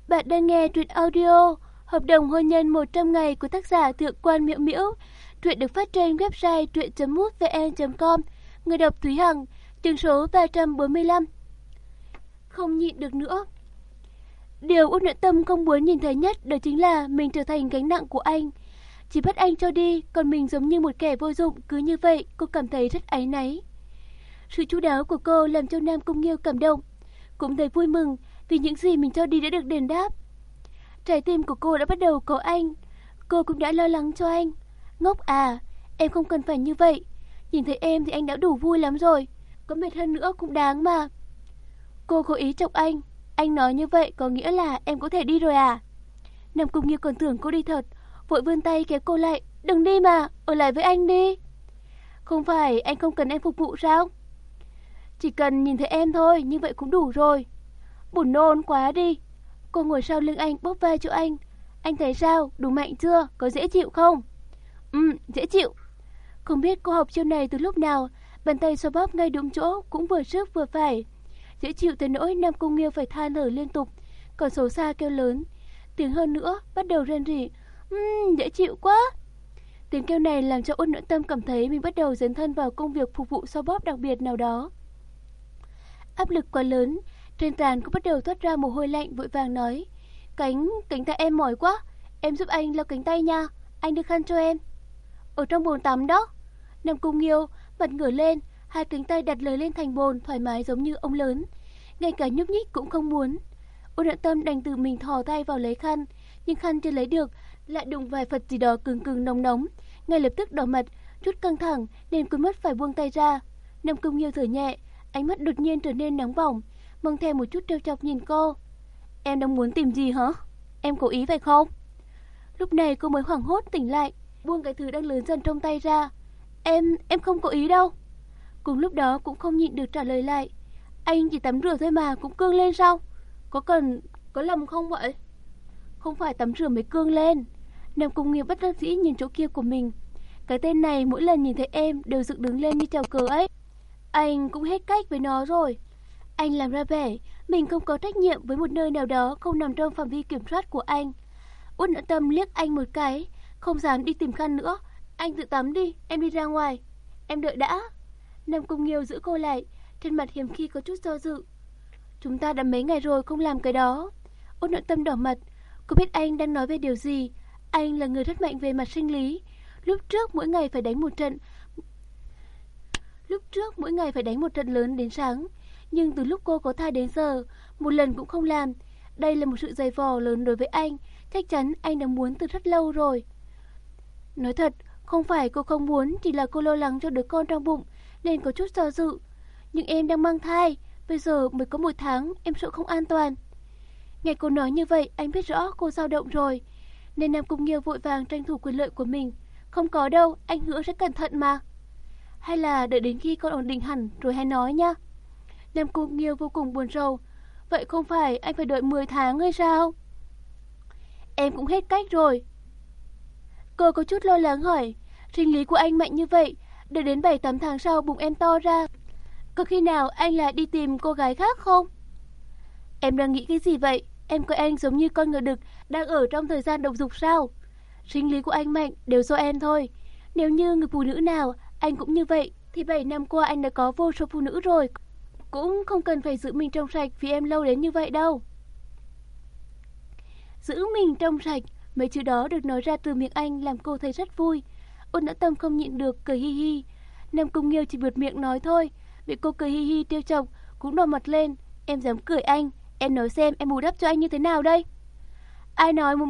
Bạn đang nghe truyện audio Hợp đồng hôn nhân 100 ngày của tác giả Thượng quan Miễu Miễu. Truyện được phát trên website truyện.mútvn.com. Người đọc Thúy Hằng, chương số 345. Không nhịn được nữa. Điều Út Nội Tâm không muốn nhìn thấy nhất đó chính là mình trở thành gánh nặng của anh. Chỉ bắt anh cho đi, còn mình giống như một kẻ vô dụng, cứ như vậy cô cảm thấy rất áy náy. Sự chú đáo của cô làm cho Nam Cung Nghiêu cảm động, cũng thấy vui mừng vì những gì mình cho đi đã được đền đáp. Trái tim của cô đã bắt đầu có anh, cô cũng đã lo lắng cho anh. Ngốc à, em không cần phải như vậy, nhìn thấy em thì anh đã đủ vui lắm rồi, có mệt hơn nữa cũng đáng mà. Cô cố ý chọc anh, anh nói như vậy có nghĩa là em có thể đi rồi à? Nam Cung Nghiêu còn tưởng cô đi thật, vội vươn tay kéo cô lại, đừng đi mà, ở lại với anh đi. Không phải anh không cần em phục vụ sao? Chỉ cần nhìn thấy em thôi, như vậy cũng đủ rồi. Buồn nôn quá đi. Cô ngồi sau lưng anh bóp vai cho anh. Anh thấy sao? Đủ mạnh chưa? Có dễ chịu không? Ừ, dễ chịu. Không biết cô học chiêu này từ lúc nào, bàn tay xoa bóp ngay đúng chỗ, cũng vừa sức vừa phải. Dễ chịu tới nỗi Nam Cung Nghiêu phải than thở liên tục, còn xấu xa kêu lớn. Tiếng hơn nữa, bắt đầu rên rỉ. Uhm, dễ chịu quá. Tiếng kêu này làm cho ôn nội tâm cảm thấy mình bắt đầu dấn thân vào công việc phục vụ so bóp đặc biệt nào đó. Áp lực quá lớn, trên tàn cũng bắt đầu thoát ra mồ hôi lạnh vội vàng nói. Cánh, cánh tay em mỏi quá, em giúp anh lau cánh tay nha, anh đưa khăn cho em. Ở trong bồn tắm đó. nằm Cung Nghiêu mặt ngửa lên, hai cánh tay đặt lời lên thành bồn thoải mái giống như ông lớn. Ngay cả nhúc nhích cũng không muốn. Ôn đoạn tâm đành tự mình thò tay vào lấy khăn, nhưng khăn chưa lấy được, lại đụng vài vật gì đó cứng cứng nóng nóng. Ngay lập tức đỏ mặt, chút căng thẳng nên quên mất phải buông tay ra. Nam Cung Nghiêu thở nhẹ, ánh mắt đột nhiên trở nên nóng bỏng, mang theo một chút trêu chọc nhìn cô. Em đang muốn tìm gì hả? Em cố ý phải không? Lúc này cô mới hoảng hốt tỉnh lại, buông cái thứ đang lớn dần trong tay ra. Em, em không cố ý đâu. Cùng lúc đó cũng không nhịn được trả lời lại. Anh chỉ tắm rửa thôi mà cũng cương lên sao? Có cần, có lầm không vậy? Không phải tắm rửa mới cương lên. Nam Cung Nghiêu bất đắc dĩ nhìn chỗ kia của mình. Cái tên này mỗi lần nhìn thấy em đều dựng đứng lên như trèo cờ ấy. Anh cũng hết cách với nó rồi. Anh làm ra vẻ, mình không có trách nhiệm với một nơi nào đó không nằm trong phạm vi kiểm soát của anh. Út nợ tâm liếc anh một cái, không dám đi tìm khăn nữa. Anh tự tắm đi, em đi ra ngoài. Em đợi đã. Nam Cung Nghiêu giữ cô lại, trên mặt hiếm khi có chút do dự. Chúng ta đã mấy ngày rồi không làm cái đó. Út nợ tâm đỏ mặt, cô biết anh đang nói về điều gì. Anh là người rất mạnh về mặt sinh lý. Lúc trước mỗi ngày phải đánh một trận. Lúc trước mỗi ngày phải đánh một trận lớn đến sáng. Nhưng từ lúc cô có thai đến giờ, một lần cũng không làm. Đây là một sự dày vò lớn đối với anh. Chắc chắn anh đã muốn từ rất lâu rồi. Nói thật, không phải cô không muốn, chỉ là cô lo lắng cho đứa con trong bụng, nên có chút do dự. Nhưng em đang mang thai, bây giờ mới có một tháng, em sợ không an toàn. Nghe cô nói như vậy, anh biết rõ cô dao động rồi. Nên Nam Cung Nghiêu vội vàng tranh thủ quyền lợi của mình. Không có đâu, anh hứa sẽ cẩn thận mà. Hay là đợi đến khi con ổn định hẳn rồi hãy nói nha. Nam Cung Nghiêu vô cùng buồn rầu. Vậy không phải anh phải đợi 10 tháng hay sao? Em cũng hết cách rồi. Cô có chút lo lắng hỏi, sinh lý của anh mạnh như vậy, đợi đến 7-8 tháng sau bụng em to ra. Có khi nào anh lại đi tìm cô gái khác không? Em đang nghĩ cái gì vậy? Em coi anh giống như con ngựa đực đang ở trong thời gian độc dục sao? Sinh lý của anh mạnh đều do em thôi. Nếu như người phụ nữ nào anh cũng như vậy thì 7 năm qua anh đã có vô số phụ nữ rồi. Cũng không cần phải giữ mình trong sạch vì em lâu đến như vậy đâu. Giữ mình trong sạch, mấy chữ đó được nói ra từ miệng anh làm cô thấy rất vui. Ôn đã tâm không nhịn được cười hi hi. Nam Cung Nghiêu chỉ vượt miệng nói thôi, bị cô cười hi hi tiêu chọc, cũng đỏ mặt lên. Em dám cười anh, em nói xem em bù đắp cho anh như thế nào đây? Ai nói mà...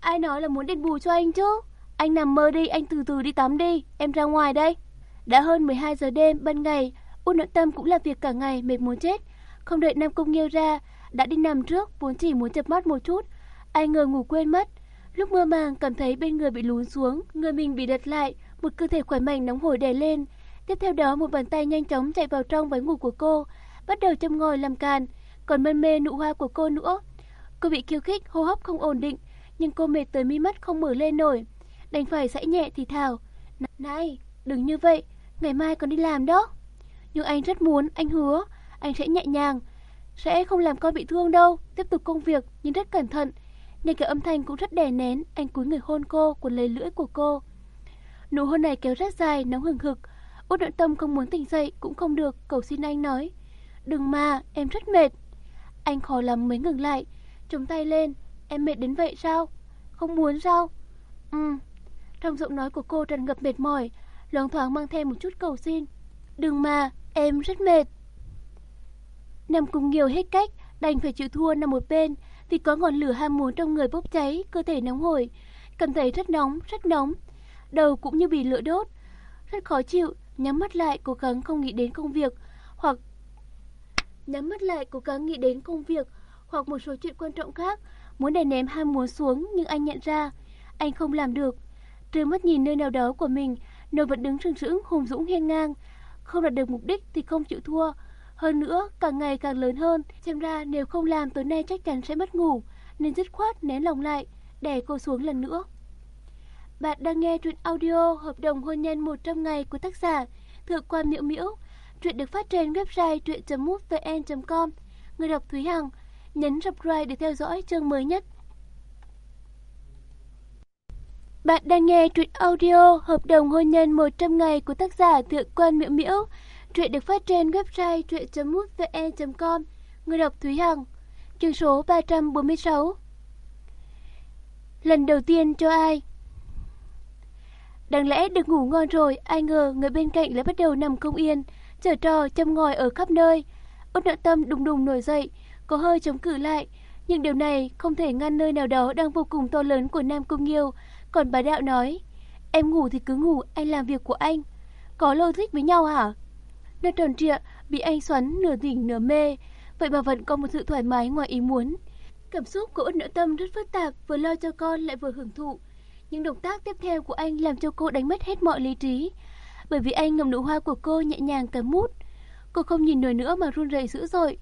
Ai nói là muốn đền bù cho anh chứ? Anh nằm mơ đi, anh từ từ đi tắm đi, em ra ngoài đây. Đã hơn 12 giờ đêm, ban ngày, Ôn nội tâm cũng làm việc cả ngày, mệt muốn chết. Không đợi Nam Cung Nghiêu ra, đã đi nằm trước, vốn chỉ muốn chập mắt một chút. Ai ngờ ngủ quên mất. Lúc mơ màng cảm thấy bên người bị lún xuống, người mình bị đật lại, một cơ thể khỏe mạnh nóng hổi đè lên. Tiếp theo đó một bàn tay nhanh chóng chạy vào trong váy ngủ của cô, bắt đầu châm ngòi làm càn, còn mân mê nụ hoa của cô nữa. Cô bị khiêu khích, hô hấp không ổn định, nhưng cô mệt tới mi mắt không mở lên nổi. Đành phải sẽ nhẹ thì thào. Này, đừng như vậy, ngày mai còn đi làm đó. Nhưng anh rất muốn, anh hứa, anh sẽ nhẹ nhàng, sẽ không làm con bị thương đâu, tiếp tục công việc nhưng rất cẩn thận. Ngay cả âm thanh cũng rất đè nén, anh cúi người hôn cô, cuốn lấy lưỡi của cô. Nụ hôn này kéo rất dài, nóng hừng hực. Út đoạn tâm không muốn tỉnh dậy, cũng không được, cầu xin anh nói. Đừng mà, em rất mệt. Anh khó lắm mới ngừng lại, chống tay lên. Em mệt đến vậy sao? Không muốn sao? Ừ. Trong giọng nói của cô tràn ngập mệt mỏi, loáng thoáng mang thêm một chút cầu xin. Đừng mà, em rất mệt. Nằm cùng nhiều hết cách, đành phải chịu thua nằm một bên vì có ngọn lửa ham muốn trong người bốc cháy, cơ thể nóng hổi, cảm thấy rất nóng, rất nóng. Đầu cũng như bị lửa đốt, rất khó chịu, nhắm mắt lại cố gắng không nghĩ đến công việc hoặc nhắm mắt lại cố gắng nghĩ đến công việc hoặc một số chuyện quan trọng khác, muốn đè ném ham muốn xuống nhưng anh nhận ra anh không làm được. Trừ mắt nhìn nơi nào đó của mình, nơi vẫn đứng sừng sững hùng dũng hiên ngang, không đạt được mục đích thì không chịu thua. Hơn nữa, càng ngày càng lớn hơn, xem ra nếu không làm tối nay chắc chắn sẽ mất ngủ, nên dứt khoát nén lòng lại, đè cô xuống lần nữa. Bạn đang nghe truyện audio hợp đồng hôn nhân 100 ngày của tác giả Thượng quan Miễu Miễu. Truyện được phát trên website truyện.mútvn.com. Người đọc Thúy Hằng, nhấn subscribe để theo dõi chương mới nhất. Bạn đang nghe truyện audio hợp đồng hôn nhân 100 ngày của tác giả Thượng quan Miễu Miễu. Truyện được phát trên website truyện.mútvn.com. Người đọc Thúy Hằng. Chương số 346. Lần đầu tiên cho ai? Đáng lẽ được ngủ ngon rồi, ai ngờ người bên cạnh lại bắt đầu nằm không yên, trở trò châm ngòi ở khắp nơi. Út nợ tâm đùng đùng nổi dậy, có hơi chống cự lại, nhưng điều này không thể ngăn nơi nào đó đang vô cùng to lớn của Nam Cung Nghiêu còn bà Đạo nói, Em ngủ thì cứ ngủ, anh làm việc của anh. Có lâu thích với nhau hả? Nó tròn trịa, bị anh xoắn nửa tỉnh nửa mê, vậy mà vẫn có một sự thoải mái ngoài ý muốn. Cảm xúc của út nữ tâm rất phức tạp, vừa lo cho con lại vừa hưởng thụ. Những động tác tiếp theo của anh làm cho cô đánh mất hết mọi lý trí. Bởi vì anh ngầm nụ hoa của cô nhẹ nhàng cắm mút. Cô không nhìn nổi nữa mà run rẩy dữ dội.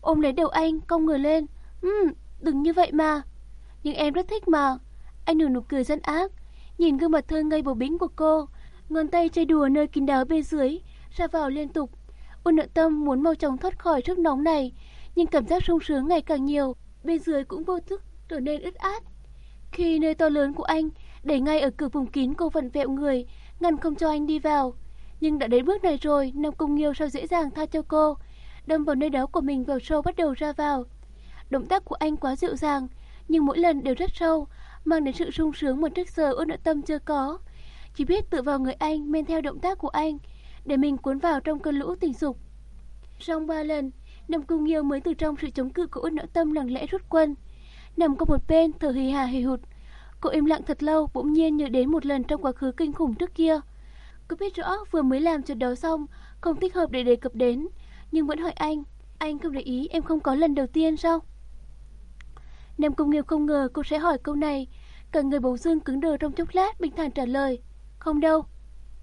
Ôm lấy đầu anh, cong người lên. Ừm, đừng như vậy mà. Nhưng em rất thích mà. Anh nở nụ cười dân ác, nhìn gương mặt thơ ngây bầu bĩnh của cô, ngón tay chơi đùa nơi kín đáo bên dưới, ra vào liên tục. Ôn nợ tâm muốn mau chóng thoát khỏi sức nóng này, nhưng cảm giác sung sướng ngày càng nhiều, bên dưới cũng vô thức trở nên ướt át. Khi nơi to lớn của anh để ngay ở cửa vùng kín cô vặn vẹo người, ngăn không cho anh đi vào. Nhưng đã đến bước này rồi, Nam Cung Nghiêu sao dễ dàng tha cho cô, đâm vào nơi đó của mình vào sâu bắt đầu ra vào. Động tác của anh quá dịu dàng, nhưng mỗi lần đều rất sâu, mang đến sự sung sướng mà trước giờ ôn nội tâm chưa có. Chỉ biết tự vào người anh, men theo động tác của anh, để mình cuốn vào trong cơn lũ tình dục. Trong ba lần, Nam Cung Nghiêu mới từ trong sự chống cự của ôn nội tâm lặng lẽ rút quân. Nằm qua một bên, thở hì hà hì hụt. Cô im lặng thật lâu, bỗng nhiên nhớ đến một lần trong quá khứ kinh khủng trước kia. Cô biết rõ vừa mới làm chuyện đó xong, không thích hợp để đề cập đến, nhưng vẫn hỏi anh, anh không để ý em không có lần đầu tiên sao? Nam Cung Nghiêu không ngờ cô sẽ hỏi câu này, cả người bầu dưng cứng đờ trong chốc lát bình thản trả lời, không đâu.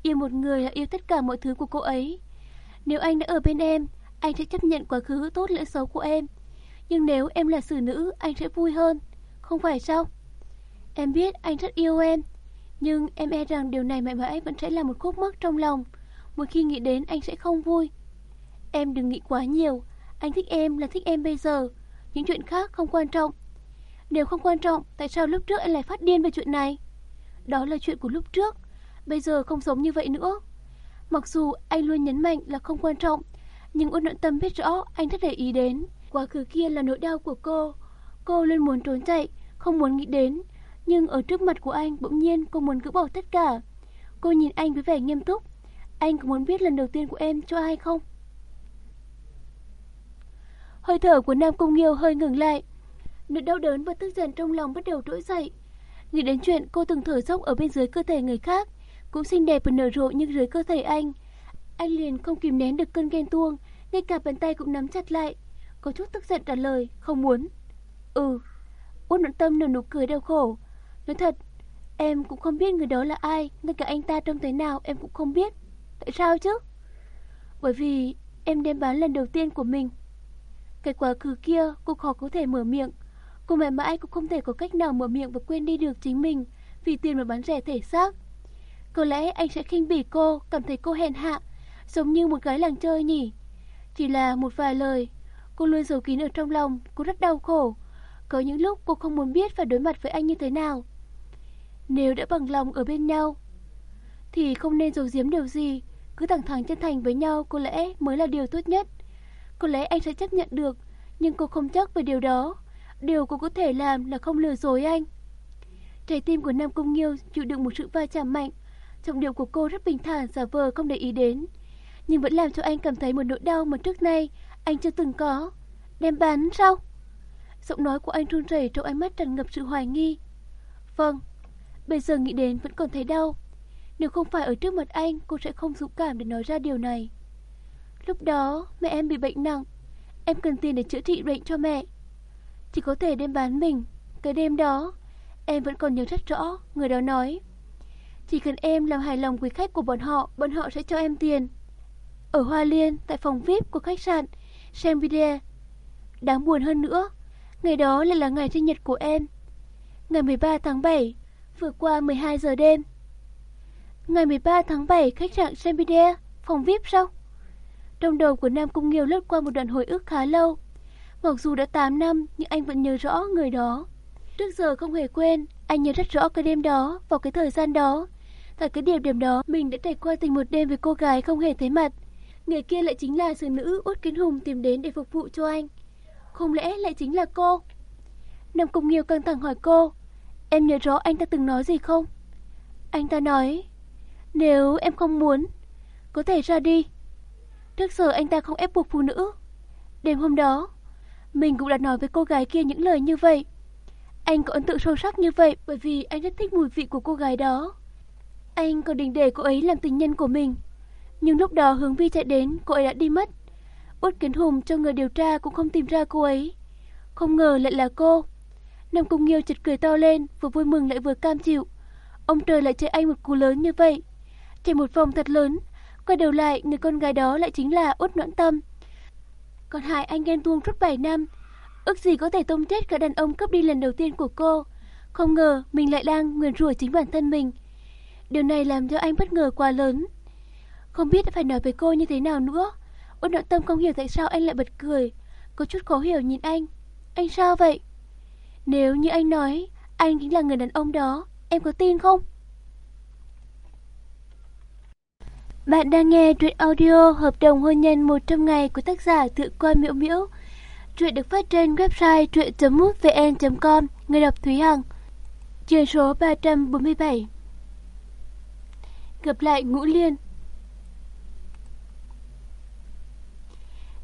Yêu một người là yêu tất cả mọi thứ của cô ấy. Nếu anh đã ở bên em, anh sẽ chấp nhận quá khứ tốt lẫn xấu của em. Nhưng nếu em là xử nữ, anh sẽ vui hơn. Không phải sao? Em biết anh rất yêu em, nhưng em e rằng điều này mãi mãi vẫn sẽ là một khúc mắc trong lòng. Một khi nghĩ đến anh sẽ không vui. Em đừng nghĩ quá nhiều, anh thích em là thích em bây giờ. Những chuyện khác không quan trọng. Nếu không quan trọng, tại sao lúc trước anh lại phát điên về chuyện này? Đó là chuyện của lúc trước, bây giờ không giống như vậy nữa. Mặc dù anh luôn nhấn mạnh là không quan trọng, nhưng ôn nội tâm biết rõ anh rất để ý đến. Quá khứ kia là nỗi đau của cô. Cô luôn muốn trốn chạy, không muốn nghĩ đến. Nhưng ở trước mặt của anh bỗng nhiên cô muốn gỡ bỏ tất cả. Cô nhìn anh với vẻ nghiêm túc. Anh có muốn biết lần đầu tiên của em cho ai không? Hơi thở của Nam Cung Nghiêu hơi ngừng lại. Nỗi đau đớn và tức giận trong lòng bắt đầu trỗi dậy. Nghĩ đến chuyện cô từng thở dốc ở bên dưới cơ thể người khác, cũng xinh đẹp và nở rộ như dưới cơ thể anh. Anh liền không kìm nén được cơn ghen tuông, ngay cả bàn tay cũng nắm chặt lại. Có chút tức giận trả lời, không muốn. Ừ. Út nội tâm nở nụ cười đau khổ. Nói thật, em cũng không biết người đó là ai, ngay cả anh ta trông thế nào em cũng không biết. Tại sao chứ? Bởi vì em đem bán lần đầu tiên của mình. Cái quá khứ kia cô khó có thể mở miệng. Cô mãi mãi cũng không thể có cách nào mở miệng và quên đi được chính mình vì tiền mà bán rẻ thể xác. Có lẽ anh sẽ khinh bỉ cô, cảm thấy cô hèn hạ, giống như một gái làng chơi nhỉ. Chỉ là một vài lời, cô luôn giấu kín ở trong lòng, cô rất đau khổ. Có những lúc cô không muốn biết phải đối mặt với anh như thế nào. Nếu đã bằng lòng ở bên nhau, thì không nên giấu giếm điều gì, cứ thẳng thắn chân thành với nhau có lẽ mới là điều tốt nhất. Có lẽ anh sẽ chấp nhận được, nhưng cô không chắc về điều đó. Điều cô có thể làm là không lừa dối anh. Trái tim của Nam Cung Nghiêu chịu đựng một sự va chạm mạnh. Trọng điệu của cô rất bình thản, giả vờ không để ý đến. Nhưng vẫn làm cho anh cảm thấy một nỗi đau mà trước nay anh chưa từng có. Đem bán sao? Giọng nói của anh run rẩy trong ánh mắt tràn ngập sự hoài nghi. Vâng, bây giờ nghĩ đến vẫn còn thấy đau. Nếu không phải ở trước mặt anh, cô sẽ không dũng cảm để nói ra điều này. Lúc đó, mẹ em bị bệnh nặng. Em cần tiền để chữa trị bệnh cho mẹ. Chỉ có thể đem bán mình. Cái đêm đó, em vẫn còn nhớ rất rõ, người đó nói. Chỉ cần em làm hài lòng quý khách của bọn họ, bọn họ sẽ cho em tiền. Ở Hoa Liên, tại phòng VIP của khách sạn, xem video. Đáng buồn hơn nữa, ngày đó lại là ngày sinh nhật của em. Ngày 13 tháng 7, vừa qua 12 giờ đêm. Ngày 13 tháng 7, khách sạn xem video, phòng VIP sao? Trong đầu của Nam Cung Nghiêu lướt qua một đoạn hồi ức khá lâu. Mặc dù đã 8 năm, nhưng anh vẫn nhớ rõ người đó. Trước giờ không hề quên, anh nhớ rất rõ cái đêm đó, vào cái thời gian đó. Tại cái điểm điểm đó, mình đã trải qua tình một đêm với cô gái không hề thấy mặt. Người kia lại chính là sự nữ Út Kiến Hùng tìm đến để phục vụ cho anh. Không lẽ lại chính là cô? Nam Cung Nghiêu căng thẳng hỏi cô, em nhớ rõ anh ta từng nói gì không? Anh ta nói, nếu em không muốn, có thể ra đi. Trước giờ anh ta không ép buộc phụ nữ. Đêm hôm đó, mình cũng đã nói với cô gái kia những lời như vậy. Anh có ấn tượng sâu sắc như vậy bởi vì anh rất thích mùi vị của cô gái đó. Anh còn định để cô ấy làm tình nhân của mình. Nhưng lúc đó hướng vi chạy đến, cô ấy đã đi mất. Út Kiến Hùng cho người điều tra cũng không tìm ra cô ấy. Không ngờ lại là cô. Nam Cung Nghiêu chật cười to lên, vừa vui mừng lại vừa cam chịu. Ông trời lại chơi anh một cú lớn như vậy. Chạy một vòng thật lớn, quay đầu lại người con gái đó lại chính là Út Noãn Tâm. Còn hai anh ghen tuông suốt 7 năm, ước gì có thể tông chết cả đàn ông cướp đi lần đầu tiên của cô. Không ngờ mình lại đang nguyền rủa chính bản thân mình. Điều này làm cho anh bất ngờ quá lớn. Không biết phải nói với cô như thế nào nữa. Út Noãn Tâm không hiểu tại sao anh lại bật cười, có chút khó hiểu nhìn anh. Anh sao vậy? Nếu như anh nói anh chính là người đàn ông đó, em có tin không? Bạn đang nghe truyện audio hợp đồng hôn nhân 100 ngày của tác giả Tự Quan Miễu Miễu. Truyện được phát trên website truyện.mútvn.com, người đọc Thúy Hằng. Chương số 347 Gặp lại Ngũ Liên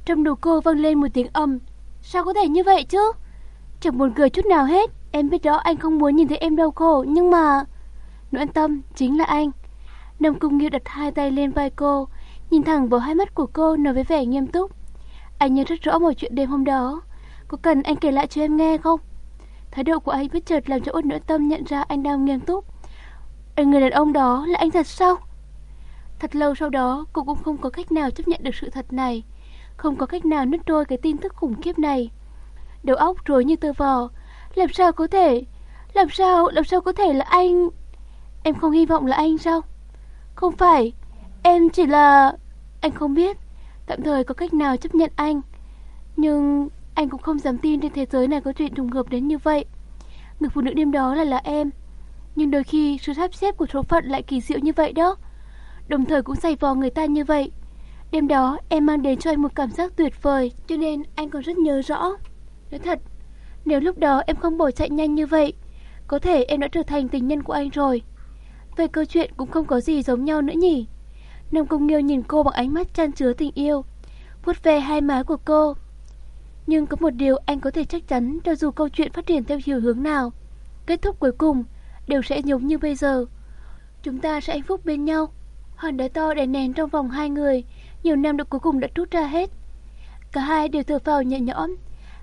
Trong đầu cô vang lên một tiếng âm. Sao có thể như vậy chứ? Chẳng buồn cười chút nào hết. Em biết đó anh không muốn nhìn thấy em đau khổ, nhưng mà... Nỗi an tâm chính là anh. Nam Cung Nghiêu đặt hai tay lên vai cô, nhìn thẳng vào hai mắt của cô nói với vẻ nghiêm túc. Anh nhớ rất rõ mọi chuyện đêm hôm đó. Có cần anh kể lại cho em nghe không? Thái độ của anh bất chợt làm cho út nỗi tâm nhận ra anh đang nghiêm túc. Ở người đàn ông đó là anh thật sao? Thật lâu sau đó, cô cũng không có cách nào chấp nhận được sự thật này. Không có cách nào nứt trôi cái tin tức khủng khiếp này. Đầu óc rối như tơ vò. Làm sao có thể? Làm sao, làm sao có thể là anh... Em không hy vọng là anh sao? Không phải, em chỉ là... Anh không biết, tạm thời có cách nào chấp nhận anh. Nhưng anh cũng không dám tin trên thế giới này có chuyện trùng hợp đến như vậy. Người phụ nữ đêm đó là là em. Nhưng đôi khi sự sắp xếp của số phận lại kỳ diệu như vậy đó. Đồng thời cũng giày vò người ta như vậy. Đêm đó em mang đến cho anh một cảm giác tuyệt vời Cho nên anh còn rất nhớ rõ Nói thật Nếu lúc đó em không bỏ chạy nhanh như vậy Có thể em đã trở thành tình nhân của anh rồi về câu chuyện cũng không có gì giống nhau nữa nhỉ Nam Công Nghiêu nhìn cô bằng ánh mắt chan chứa tình yêu vuốt về hai má của cô Nhưng có một điều anh có thể chắc chắn Cho dù câu chuyện phát triển theo chiều hướng nào Kết thúc cuối cùng Đều sẽ giống như bây giờ Chúng ta sẽ hạnh phúc bên nhau Hòn đá to đè nén trong vòng hai người nhiều năm đã cuối cùng đã rút ra hết. Cả hai đều thở phào nhẹ nhõm,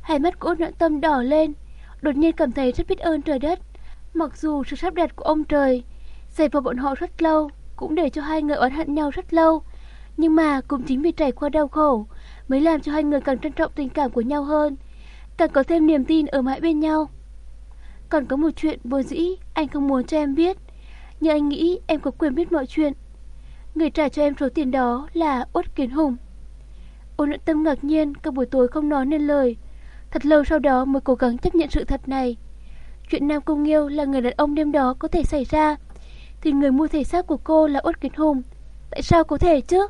hai mắt của ôn tâm đỏ lên, đột nhiên cảm thấy rất biết ơn trời đất. Mặc dù sự sắp đặt của ông trời dày vào bọn họ rất lâu, cũng để cho hai người oán hận nhau rất lâu, nhưng mà cũng chính vì trải qua đau khổ mới làm cho hai người càng trân trọng tình cảm của nhau hơn, càng có thêm niềm tin ở mãi bên nhau. Còn có một chuyện vô dĩ anh không muốn cho em biết, nhưng anh nghĩ em có quyền biết mọi chuyện. Người trả cho em số tiền đó là út Kiến Hùng. Ôn luyện tâm ngạc nhiên, cả buổi tối không nói nên lời. Thật lâu sau đó mới cố gắng chấp nhận sự thật này. Chuyện Nam Cung Nghiêu là người đàn ông đêm đó có thể xảy ra. Thì người mua thể xác của cô là út Kiến Hùng. Tại sao có thể chứ?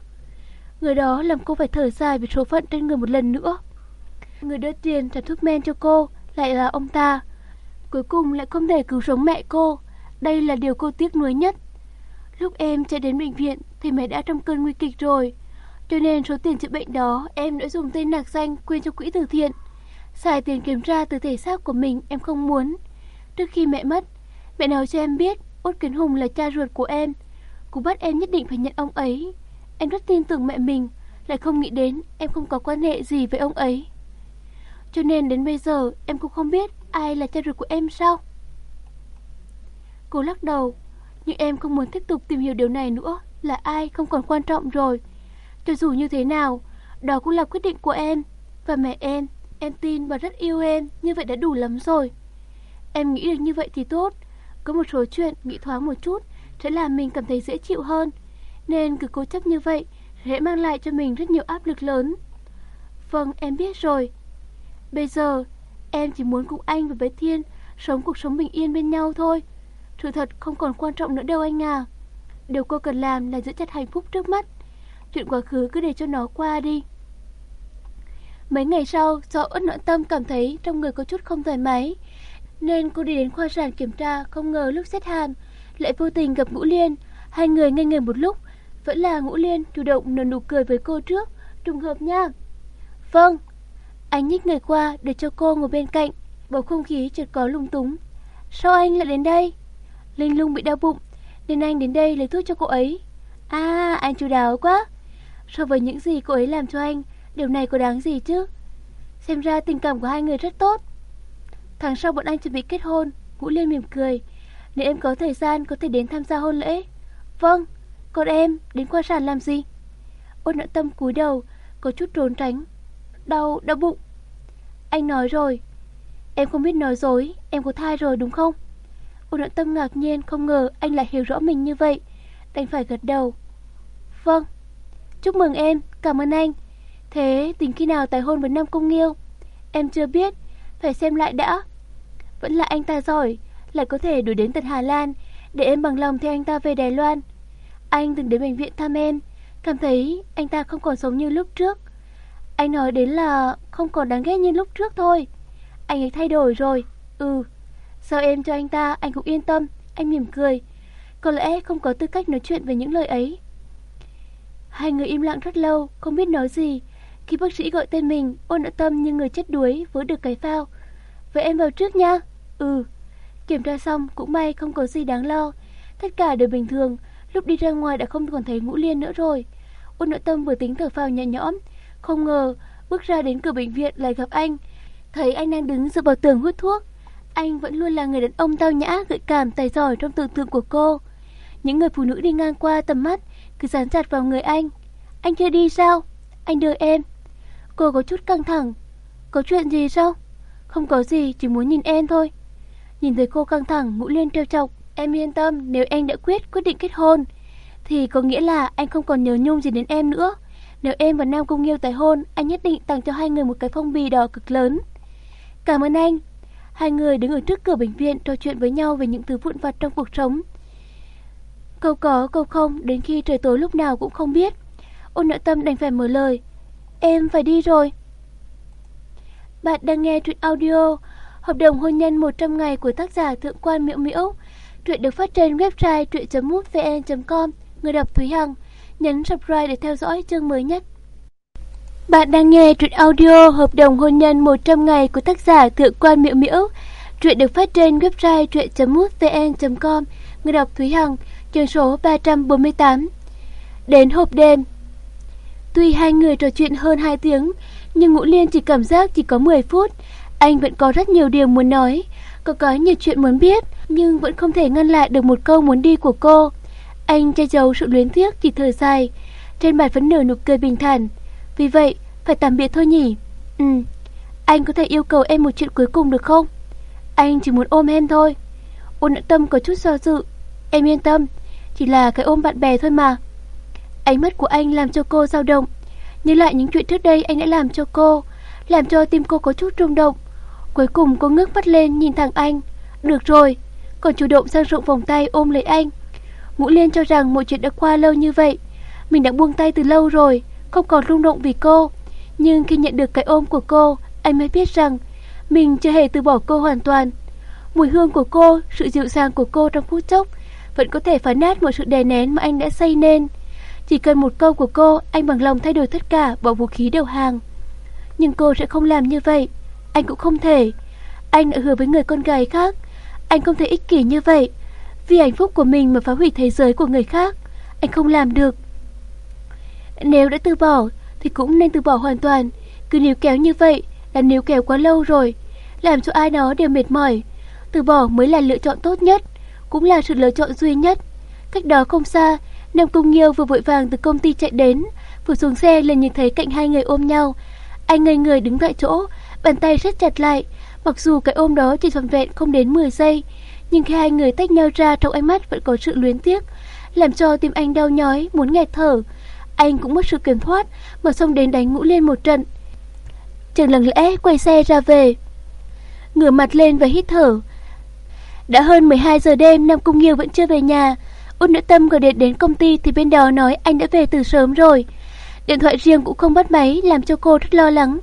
Người đó làm cô phải thở dài về số phận trên người một lần nữa. Người đưa tiền trả thuốc men cho cô lại là ông ta. Cuối cùng lại không thể cứu sống mẹ cô. Đây là điều cô tiếc nuối nhất. Lúc em chạy đến bệnh viện thì mẹ đã trong cơn nguy kịch rồi. Cho nên số tiền chữa bệnh đó em đã dùng tên nạc danh quyên cho quỹ từ thiện. Xài tiền kiếm ra từ thể xác của mình em không muốn. Trước khi mẹ mất, mẹ nói cho em biết Út Kiến Hùng là cha ruột của em. Cô bắt em nhất định phải nhận ông ấy. Em rất tin tưởng mẹ mình, lại không nghĩ đến em không có quan hệ gì với ông ấy. Cho nên đến bây giờ em cũng không biết ai là cha ruột của em sao? Cô lắc đầu, nhưng em không muốn tiếp tục tìm hiểu điều này nữa Là ai không còn quan trọng rồi Cho dù như thế nào Đó cũng là quyết định của em Và mẹ em Em tin và rất yêu em Như vậy đã đủ lắm rồi Em nghĩ được như vậy thì tốt có một số chuyện nghĩ thoáng một chút, Sẽ làm mình cảm thấy dễ chịu hơn. Nên cứ cố chấp như vậy, Sẽ mang lại cho mình rất nhiều áp lực lớn. Vâng em biết rồi. Bây giờ, Em chỉ muốn cùng anh và với Thiên Sống cuộc sống bình yên bên nhau thôi. Sự thật không còn quan trọng nữa đâu anh à. Điều cô cần làm là giữ chặt hạnh phúc trước mắt. Chuyện quá khứ cứ để cho nó qua đi. Mấy ngày sau, Do ớt nội tâm cảm thấy Trong người có chút không thoải mái nên cô đi đến khoa sản kiểm tra Không ngờ lúc xét hàm Lại vô tình gặp Ngũ Liên Hai người ngây người một lúc Vẫn là Ngũ Liên chủ động nở nụ cười với cô trước Trùng hợp nha Vâng Anh nhích người qua để cho cô ngồi bên cạnh Bầu không khí chợt có lung túng Sao anh lại đến đây Linh lung bị đau bụng nên anh đến đây lấy thuốc cho cô ấy. À, anh chú đáo quá. So với những gì cô ấy làm cho anh, điều này có đáng gì chứ? Xem ra tình cảm của hai người rất tốt. Tháng sau bọn anh chuẩn bị kết hôn, Ngũ Liên mỉm cười. Nếu em có thời gian có thể đến tham gia hôn lễ. Vâng, còn em đến qua sàn làm gì? Ôn nợ tâm cúi đầu, có chút trốn tránh. Đau, đau bụng. Anh nói rồi. Em không biết nói dối, em có thai rồi đúng không? Ôn nợ tâm ngạc nhiên không ngờ anh lại hiểu rõ mình như vậy. Đành phải gật đầu. Vâng. Chúc mừng em, cảm ơn anh. Thế tính khi nào tái hôn với Nam Công Nghiêu? Em chưa biết, phải xem lại đã. Vẫn là anh ta giỏi, lại có thể đuổi đến tận Hà Lan, để em bằng lòng theo anh ta về Đài Loan. Anh từng đến bệnh viện thăm em, cảm thấy anh ta không còn sống như lúc trước. Anh nói đến là không còn đáng ghét như lúc trước thôi. Anh ấy thay đổi rồi. Ừ. Sao em cho anh ta, anh cũng yên tâm. Anh mỉm cười. Có lẽ không có tư cách nói chuyện về những lời ấy. Hai người im lặng rất lâu, không biết nói gì. Khi bác sĩ gọi tên mình, ôn nợ tâm như người chết đuối Với được cái phao. Vậy em vào trước nha. Ừ. Kiểm tra xong cũng may không có gì đáng lo. Tất cả đều bình thường. Lúc đi ra ngoài đã không còn thấy ngũ liên nữa rồi. Ôn nội tâm vừa tính thở phào nhẹ nhõm. Không ngờ bước ra đến cửa bệnh viện lại gặp anh. Thấy anh đang đứng dựa vào tường hút thuốc. Anh vẫn luôn là người đàn ông tao nhã, gợi cảm, tài giỏi trong tưởng tượng của cô. Những người phụ nữ đi ngang qua tầm mắt cứ dán chặt vào người anh. Anh chưa đi sao? Anh đưa em. Cô có chút căng thẳng. Có chuyện gì sao? Không có gì, chỉ muốn nhìn em thôi. Nhìn thấy cô căng thẳng, ngũ liên trêu chọc. Em yên tâm, nếu anh đã quyết quyết định kết hôn, thì có nghĩa là anh không còn nhớ nhung gì đến em nữa. Nếu em và Nam Cung Nghiêu tái hôn, anh nhất định tặng cho hai người một cái phong bì đỏ cực lớn. Cảm ơn anh. Hai người đứng ở trước cửa bệnh viện trò chuyện với nhau về những thứ vụn vặt trong cuộc sống. Câu có, câu không, đến khi trời tối lúc nào cũng không biết. Ôn nội tâm đành phải mở lời. Em phải đi rồi. Bạn đang nghe truyện audio Hợp đồng hôn nhân 100 ngày của tác giả Thượng quan Miễu Miễu. Truyện được phát trên website truyện.mútvn.com. Người đọc Thúy Hằng. Nhấn subscribe để theo dõi chương mới nhất. Bạn đang nghe truyện audio Hợp đồng hôn nhân 100 ngày của tác giả Thượng quan Miễu Miễu. Truyện được phát trên website truyện.mútvn.com. Người đọc Thúy Hằng. Chương số 348. Đến hộp đêm. Tuy hai người trò chuyện hơn 2 tiếng, nhưng Ngũ Liên chỉ cảm giác chỉ có 10 phút. Anh vẫn có rất nhiều điều muốn nói, có có nhiều chuyện muốn biết, nhưng vẫn không thể ngăn lại được một câu muốn đi của cô. Anh che giấu sự luyến tiếc chỉ thở dài, trên mặt vẫn nở nụ cười bình thản. Vì vậy, phải tạm biệt thôi nhỉ? Ừ, anh có thể yêu cầu em một chuyện cuối cùng được không? Anh chỉ muốn ôm em thôi. Ôn tâm có chút do dự. Em yên tâm, chỉ là cái ôm bạn bè thôi mà. Ánh mắt của anh làm cho cô dao động. Nhớ lại những chuyện trước đây anh đã làm cho cô, làm cho tim cô có chút rung động. Cuối cùng cô ngước mắt lên nhìn thẳng anh. Được rồi, còn chủ động sang rộng vòng tay ôm lấy anh. Ngũ Liên cho rằng mọi chuyện đã qua lâu như vậy. Mình đã buông tay từ lâu rồi, không còn rung động vì cô. Nhưng khi nhận được cái ôm của cô, anh mới biết rằng mình chưa hề từ bỏ cô hoàn toàn. Mùi hương của cô, sự dịu dàng của cô trong phút chốc vẫn có thể phá nát mọi sự đè nén mà anh đã xây nên. Chỉ cần một câu của cô, anh bằng lòng thay đổi tất cả, bỏ vũ khí đầu hàng. Nhưng cô sẽ không làm như vậy. Anh cũng không thể. Anh đã hứa với người con gái khác. Anh không thể ích kỷ như vậy. Vì hạnh phúc của mình mà phá hủy thế giới của người khác. Anh không làm được. Nếu đã từ bỏ, thì cũng nên từ bỏ hoàn toàn. Cứ níu kéo như vậy là níu kéo quá lâu rồi. Làm cho ai đó đều mệt mỏi. Từ bỏ mới là lựa chọn tốt nhất. Cũng là sự lựa chọn duy nhất. Cách đó không xa, Nam Cung Nghiêu vừa vội vàng từ công ty chạy đến, vừa xuống xe liền nhìn thấy cạnh hai người ôm nhau. Anh ngây người đứng tại chỗ, bàn tay rất chặt lại, mặc dù cái ôm đó chỉ trọn vẹn không đến 10 giây, nhưng khi hai người tách nhau ra trong ánh mắt vẫn có sự luyến tiếc, làm cho tim anh đau nhói, muốn nghẹt thở. Anh cũng mất sự kiểm thoát, mà xông đến đánh ngũ lên một trận. Trường lặng lẽ quay xe ra về, ngửa mặt lên và hít thở. Đã hơn 12 giờ đêm, Nam Cung Nghiêu vẫn chưa về nhà. Út nữ tâm gọi điện đến công ty thì bên đó nói anh đã về từ sớm rồi. Điện thoại riêng cũng không bắt máy làm cho cô rất lo lắng.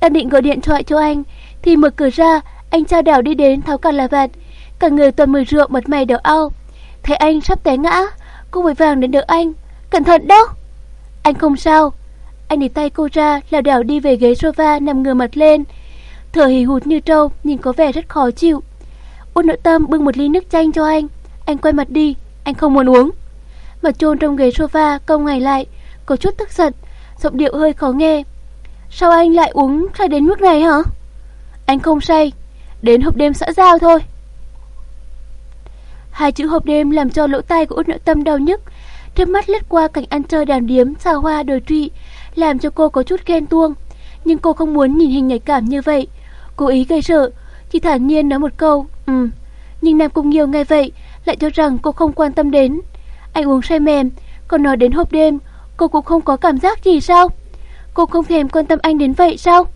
Đang định gọi điện thoại cho anh thì mở cửa ra, anh trao đảo đi đến tháo cả là vạt. Cả người toàn mùi rượu mặt mày đỏ ao. Thấy anh sắp té ngã, cô vội vàng đến đỡ anh. Cẩn thận đó! Anh không sao. Anh để tay cô ra, lảo đảo đi về ghế sofa nằm ngửa mặt lên. Thở hì hụt như trâu, nhìn có vẻ rất khó chịu. Ôn nội tâm bưng một ly nước chanh cho anh. Anh quay mặt đi. anh không muốn uống. Mặt trôn trong ghế sofa, cong ngày lại, có chút tức giận, giọng điệu hơi khó nghe. Sao anh lại uống say đến mức này hả? Anh không say, đến hộp đêm xã giao thôi. Hai chữ hộp đêm làm cho lỗ tai của út nội tâm đau nhức. Trước mắt lướt qua cảnh ăn chơi đàn điếm, xa hoa đồi trụy, làm cho cô có chút ghen tuông. Nhưng cô không muốn nhìn hình nhạy cảm như vậy. Cố ý gây sợ, chỉ thản nhiên nói một câu, ừ. Nhưng Nam Cung Nghiêu nghe vậy, lại cho rằng cô không quan tâm đến. Anh uống say mềm, còn nói đến hộp đêm, cô cũng không có cảm giác gì sao? Cô không thèm quan tâm anh đến vậy sao?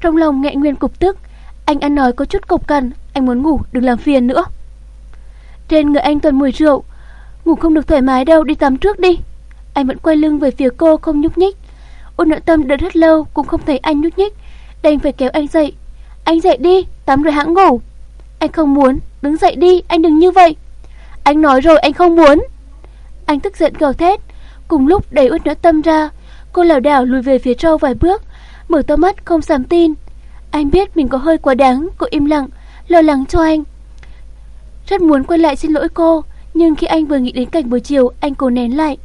Trong lòng nghệ nguyên cục tức, anh ăn nói có chút cục cằn, anh muốn ngủ, đừng làm phiền nữa. Trên người anh toàn mùi rượu, ngủ không được thoải mái đâu, đi tắm trước đi. Anh vẫn quay lưng về phía cô không nhúc nhích. Ôn nội tâm đợi rất lâu cũng không thấy anh nhúc nhích, đành phải kéo anh dậy. Anh dậy đi, tắm rồi hãng ngủ. Anh không muốn, đứng dậy đi, anh đừng như vậy. Anh nói rồi anh không muốn. Anh tức giận gào thét, cùng lúc đẩy út nội tâm ra. Cô lảo đảo lùi về phía sau vài bước, mở to mắt không dám tin. Anh biết mình có hơi quá đáng, cô im lặng, lo lắng cho anh. Rất muốn quay lại xin lỗi cô, nhưng khi anh vừa nghĩ đến cảnh buổi chiều, anh cố nén lại.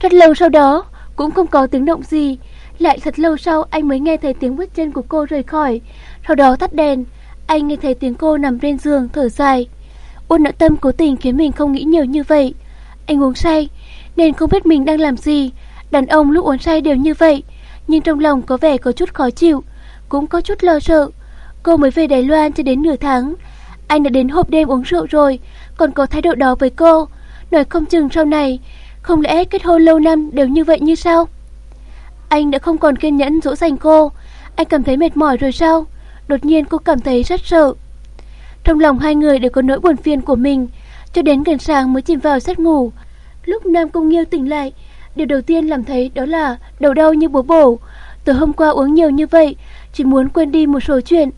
Rất lâu sau đó, cũng không có tiếng động gì. Lại thật lâu sau anh mới nghe thấy tiếng bước chân của cô rời khỏi. Sau đó tắt đèn, anh nghe thấy tiếng cô nằm trên giường thở dài. Ôn nợ tâm cố tình khiến mình không nghĩ nhiều như vậy. Anh uống say, nên không biết mình đang làm gì. Đàn ông lúc uống say đều như vậy, nhưng trong lòng có vẻ có chút khó chịu, cũng có chút lo sợ. Cô mới về Đài Loan chưa đến nửa tháng. Anh đã đến hộp đêm uống rượu rồi, còn có thái độ đó với cô. Nói không chừng sau này, không lẽ kết hôn lâu năm đều như vậy như sao? Anh đã không còn kiên nhẫn dỗ dành cô. Anh cảm thấy mệt mỏi rồi sao? Đột nhiên cô cảm thấy rất sợ. Trong lòng hai người đều có nỗi buồn phiền của mình, cho đến gần sáng mới chìm vào giấc ngủ. Lúc Nam công Nghiêu tỉnh lại, điều đầu tiên làm thấy đó là đầu đau như bố bổ. Từ hôm qua uống nhiều như vậy, chỉ muốn quên đi một số chuyện.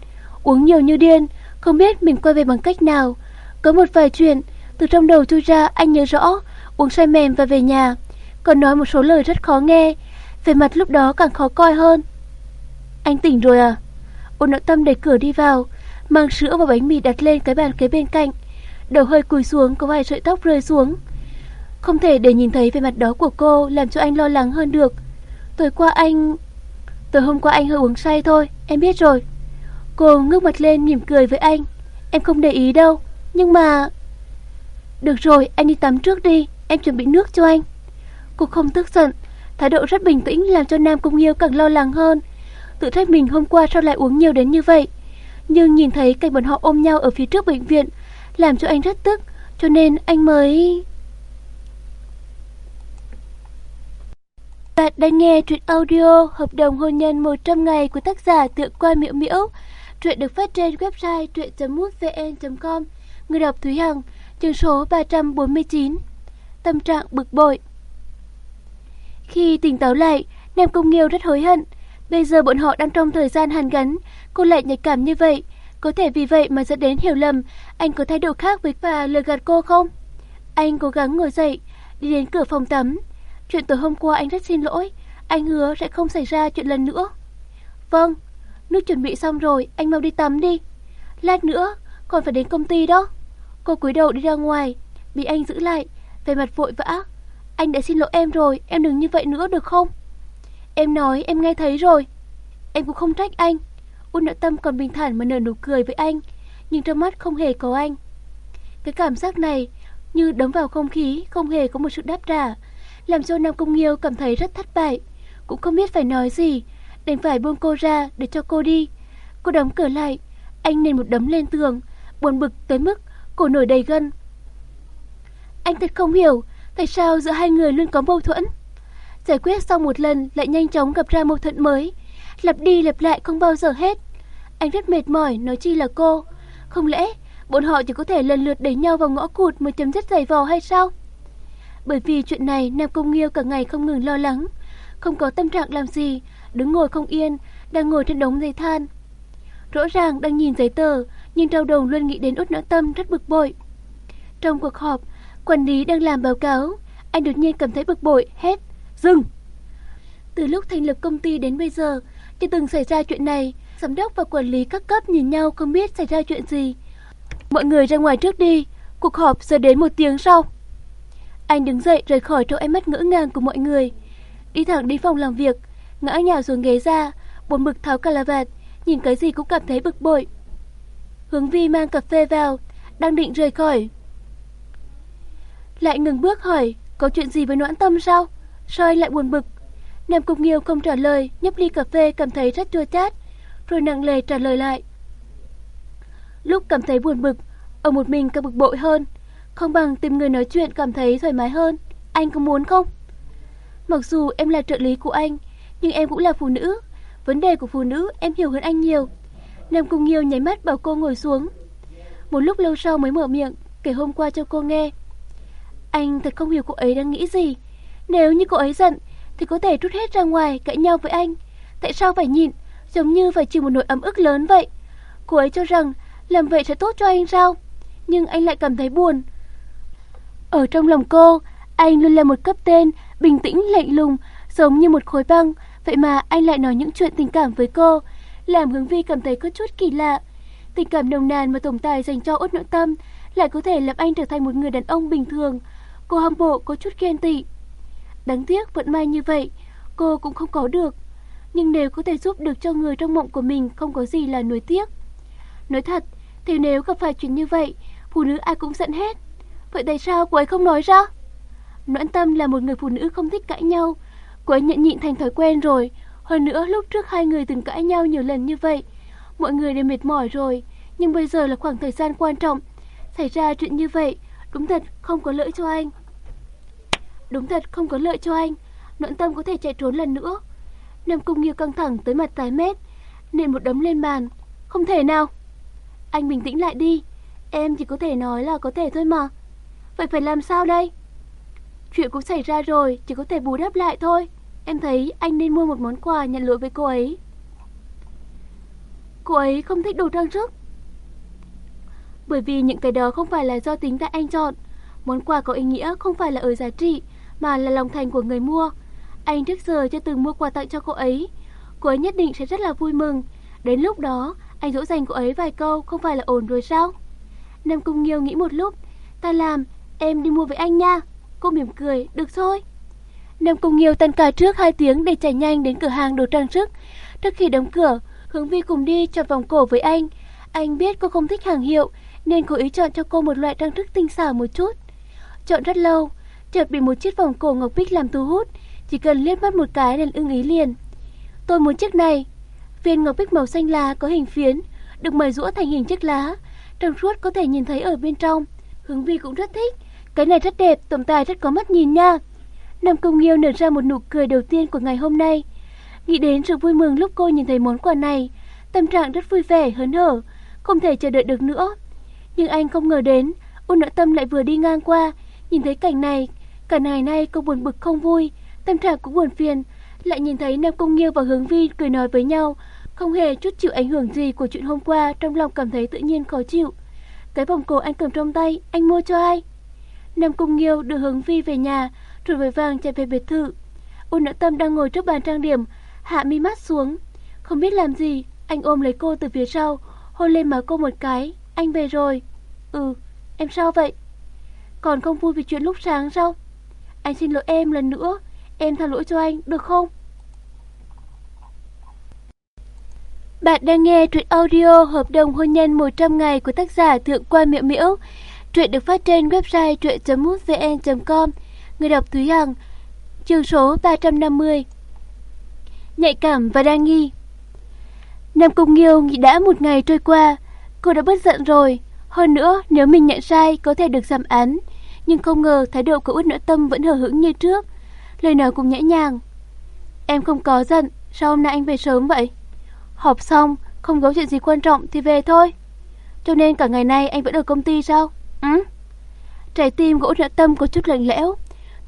Uống nhiều như điên, không biết mình quay về bằng cách nào. Có một vài chuyện, từ trong đầu chui ra anh nhớ rõ, uống say mềm và về nhà. Còn nói một số lời rất khó nghe, về mặt lúc đó càng khó coi hơn. Anh tỉnh rồi à? Ôn nội tâm đẩy cửa đi vào, mang sữa và bánh mì đặt lên cái bàn kế bên cạnh. Đầu hơi cúi xuống có vài sợi tóc rơi xuống. Không thể để nhìn thấy về mặt đó của cô làm cho anh lo lắng hơn được. Tối qua anh... Tối hôm qua anh hơi uống say thôi, em biết rồi. Cô ngước mặt lên mỉm cười với anh. Em không để ý đâu, nhưng mà... Được rồi, anh đi tắm trước đi, em chuẩn bị nước cho anh. Cô không tức giận, thái độ rất bình tĩnh làm cho Nam Cung Nghiêu càng lo lắng hơn. Tự trách mình hôm qua sao lại uống nhiều đến như vậy. Nhưng nhìn thấy cảnh bọn họ ôm nhau ở phía trước bệnh viện, làm cho anh rất tức, cho nên anh mới... Bạn đang nghe truyện audio Hợp đồng hôn nhân 100 ngày của tác giả Tượng Quan Miễu Miễu. Truyện được phát trên website truyện.mútvn.com. Người đọc Thúy Hằng, chương số 349. Tâm trạng bực bội. Khi tỉnh táo lại, Nam Công Nghiêu rất hối hận. Bây giờ bọn họ đang trong thời gian hàn gắn, cô lại nhạy cảm như vậy. Có thể vì vậy mà dẫn đến hiểu lầm, anh có thái độ khác với và lừa gạt cô không? Anh cố gắng ngồi dậy, đi đến cửa phòng tắm. Chuyện tối hôm qua anh rất xin lỗi, anh hứa sẽ không xảy ra chuyện lần nữa. Vâng, nước chuẩn bị xong rồi, anh mau đi tắm đi. Lát nữa, còn phải đến công ty đó. Cô cúi đầu đi ra ngoài, bị anh giữ lại, về mặt vội vã. Anh đã xin lỗi em rồi, em đừng như vậy nữa được không? Em nói em nghe thấy rồi. Em cũng không trách anh. Ôn nội tâm còn bình thản mà nở nụ cười với anh, nhưng trong mắt không hề có anh. Cái cảm giác này như đấm vào không khí, không hề có một sự đáp trả, làm cho Nam Công Nghiêu cảm thấy rất thất bại, cũng không biết phải nói gì, đành phải buông cô ra để cho cô đi. Cô đóng cửa lại, anh nền một đấm lên tường, buồn bực tới mức cổ nổi đầy gân. Anh thật không hiểu tại sao giữa hai người luôn có mâu thuẫn. Giải quyết xong một lần lại nhanh chóng gặp ra mâu thuẫn mới, lặp đi lặp lại không bao giờ hết. Anh rất mệt mỏi nói chi là cô. Không lẽ bọn họ chỉ có thể lần lượt đẩy nhau vào ngõ cụt mới chấm dứt giày vò hay sao? Bởi vì chuyện này Nam Công Nghiêu cả ngày không ngừng lo lắng, không có tâm trạng làm gì, đứng ngồi không yên, đang ngồi trên đống giấy than. Rõ ràng đang nhìn giấy tờ, nhưng trong đầu luôn nghĩ đến út nỗi tâm rất bực bội. Trong cuộc họp, quản lý đang làm báo cáo, anh đột nhiên cảm thấy bực bội, hét, dừng. Từ lúc thành lập công ty đến bây giờ, chưa từng xảy ra chuyện này, giám đốc và quản lý các cấp nhìn nhau không biết xảy ra chuyện gì. Mọi người ra ngoài trước đi, Cuộc họp sẽ đến một tiếng sau. Anh đứng dậy rời khỏi chỗ em mắt ngỡ ngàng của mọi người. Đi thẳng đến phòng làm việc, ngã nhào xuống ghế ra, buồn bực tháo cà la vạt, nhìn cái gì cũng cảm thấy bực bội. Hướng Vi mang cà phê vào, đang định rời khỏi. Lại ngừng bước hỏi, có chuyện gì với noãn tâm sao? Sao anh lại buồn bực? Nam Cung Nghiêu không trả lời, nhấp ly cà phê cảm thấy rất chua chát, rồi nặng lề trả lời lại. Lúc cảm thấy buồn bực, ở một mình càng bực bội hơn, không bằng tìm người nói chuyện cảm thấy thoải mái hơn. Anh có muốn không? Mặc dù em là trợ lý của anh, nhưng em cũng là phụ nữ. Vấn đề của phụ nữ em hiểu hơn anh nhiều. Nam Cung Nghiêu nháy mắt bảo cô ngồi xuống. Một lúc lâu sau mới mở miệng, kể hôm qua cho cô nghe. Anh thật không hiểu cô ấy đang nghĩ gì. Nếu như cô ấy giận, thì có thể rút hết ra ngoài cãi nhau với anh. Tại sao phải nhịn, giống như phải chịu một nỗi ấm ức lớn vậy? Cô ấy cho rằng làm vậy sẽ tốt cho anh sao? Nhưng anh lại cảm thấy buồn. Ở trong lòng cô, anh luôn là một cấp tên, bình tĩnh lạnh lùng, giống như một khối băng. Vậy mà anh lại nói những chuyện tình cảm với cô, làm hướng vi cảm thấy có chút kỳ lạ. Tình cảm nồng nàn mà tổng tài dành cho út nội tâm lại có thể làm anh trở thành một người đàn ông bình thường. Cô hâm mộ có chút ghen tị. Đáng tiếc vận may như vậy, cô cũng không có được. Nhưng nếu có thể giúp được cho người trong mộng của mình không có gì là nuối tiếc. Nói thật, thì nếu gặp phải chuyện như vậy, phụ nữ ai cũng giận hết. Vậy tại sao cô ấy không nói ra? Noãn Tâm là một người phụ nữ không thích cãi nhau. Cô ấy nhận nhịn thành thói quen rồi. Hơn nữa lúc trước hai người từng cãi nhau nhiều lần như vậy. Mọi người đều mệt mỏi rồi. Nhưng bây giờ là khoảng thời gian quan trọng. Xảy ra chuyện như vậy, đúng thật không có lợi cho anh. Đúng thật không có lợi cho anh. Noãn Tâm có thể chạy trốn lần nữa. Nam Cung Nghiêu căng thẳng tới mặt tái mét. nên một đấm lên bàn. Không thể nào. Anh bình tĩnh lại đi. Em chỉ có thể nói là có thể thôi mà. Vậy phải làm sao đây? Chuyện cũng xảy ra rồi, chỉ có thể bù đắp lại thôi. Em thấy anh nên mua một món quà nhận lỗi với cô ấy. Cô ấy không thích đồ trang sức. Bởi vì những cái đó không phải là do tính tại anh chọn. Món quà có ý nghĩa không phải là ở giá trị, mà là lòng thành của người mua. Anh trước giờ chưa từng mua quà tặng cho cô ấy. Cô ấy nhất định sẽ rất là vui mừng. Đến lúc đó, anh dỗ dành cô ấy vài câu không phải là ổn rồi sao? Nam Cung Nghiêu nghĩ một lúc. Ta làm, em đi mua với anh nha. Cô mỉm cười, được thôi. Nam Cung Nghiêu tan cả trước 2 tiếng để chạy nhanh đến cửa hàng đồ trang sức. Trước khi đóng cửa, Hướng Vi cùng đi chọn vòng cổ với anh. Anh biết cô không thích hàng hiệu, nên cố ý chọn cho cô một loại trang sức tinh xảo một chút. Chọn rất lâu, chợt bị một chiếc vòng cổ ngọc bích làm thu hút, chỉ cần liếc mắt một cái là ưng ý liền. Tôi muốn chiếc này. Viên ngọc bích màu xanh lá có hình phiến, được mài rũa thành hình chiếc lá, trong suốt có thể nhìn thấy ở bên trong. Hướng Vi cũng rất thích, cái này rất đẹp, tổng tài rất có mắt nhìn nha. Nam Công Nghiêu nở ra một nụ cười đầu tiên của ngày hôm nay. Nghĩ đến sự vui mừng lúc cô nhìn thấy món quà này, tâm trạng rất vui vẻ, hớn hở, không thể chờ đợi được nữa. Nhưng anh không ngờ đến, ôn nợ tâm lại vừa đi ngang qua, nhìn thấy cảnh này, cả ngày nay cô buồn bực không vui, tâm trạng cũng buồn phiền, lại nhìn thấy Nam Công Nghiêu và Hướng Vi cười nói với nhau, không hề chút chịu ảnh hưởng gì của chuyện hôm qua, trong lòng cảm thấy tự nhiên khó chịu. Cái vòng cổ anh cầm trong tay, anh mua cho ai? Nam Cung Nghiêu đưa Hướng Vi về nhà, rồi vội vàng chạy về biệt thự. Ôn Nợ Tâm đang ngồi trước bàn trang điểm, hạ mi mắt xuống, không biết làm gì, anh ôm lấy cô từ phía sau, hôn lên má cô một cái, anh về rồi. Ừ, em sao vậy? Còn không vui vì chuyện lúc sáng sao? Anh xin lỗi em lần nữa, em tha lỗi cho anh, được không? Bạn đang nghe truyện audio hợp đồng hôn nhân 100 ngày của tác giả Thượng quan Miệu Miễu. Truyện được phát trên website truyện.mútvn.com. Người đọc Thúy Hằng. Chương số 350. Nhạy cảm và đa nghi. Nam Cung Nghiêu nghĩ đã một ngày trôi qua, cô đã bất giận rồi. Hơn nữa, nếu mình nhận sai có thể được giảm án, nhưng không ngờ thái độ của Út Nỗi Tâm vẫn hờ hững như trước, lời nói cũng nhẹ nhàng. Em không có giận, sao hôm nay anh về sớm vậy? Họp xong, không có chuyện gì quan trọng thì về thôi. Cho nên cả ngày nay anh vẫn ở công ty sao? Ừ. Trái tim của Út Nhã Tâm có chút lạnh lẽo.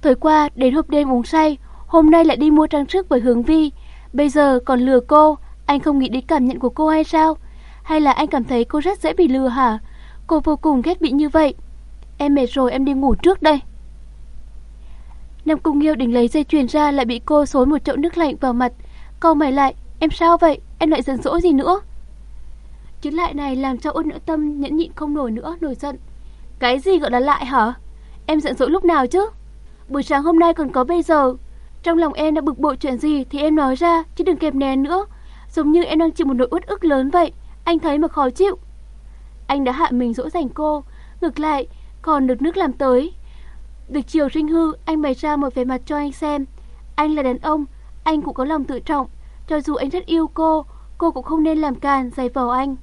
thời qua đến hộp đêm uống say, hôm nay lại đi mua trang sức với Hướng Vi. Bây giờ còn lừa cô, anh không nghĩ đến cảm nhận của cô hay sao? Hay là anh cảm thấy cô rất dễ bị lừa hả? Cô vô cùng ghét bị như vậy. Em mệt rồi em đi ngủ trước đây. Nam Cung Nghiêu định lấy dây chuyền ra lại bị cô xối một chậu nước lạnh vào mặt. Câu mày lại, em sao vậy? Em lại giận dỗi gì nữa? Chuyến lại này làm cho ôn nữ tâm nhẫn nhịn không nổi nữa, nổi giận. Cái gì gọi là lại hả? Em giận dỗi lúc nào chứ? Buổi sáng hôm nay còn có bây giờ. Trong lòng em đã bực bội chuyện gì thì em nói ra, chứ đừng kẹp nén nữa. Giống như em đang chịu một nỗi uất ức lớn vậy, anh thấy mà khó chịu. Anh đã hạ mình dỗ dành cô, ngược lại, còn được nước làm tới. được chiều sinh hư, anh bày ra một vẻ mặt cho anh xem. Anh là đàn ông, anh cũng có lòng tự trọng. Cho dù anh rất yêu cô, cô cũng không nên làm càn, giày vò anh.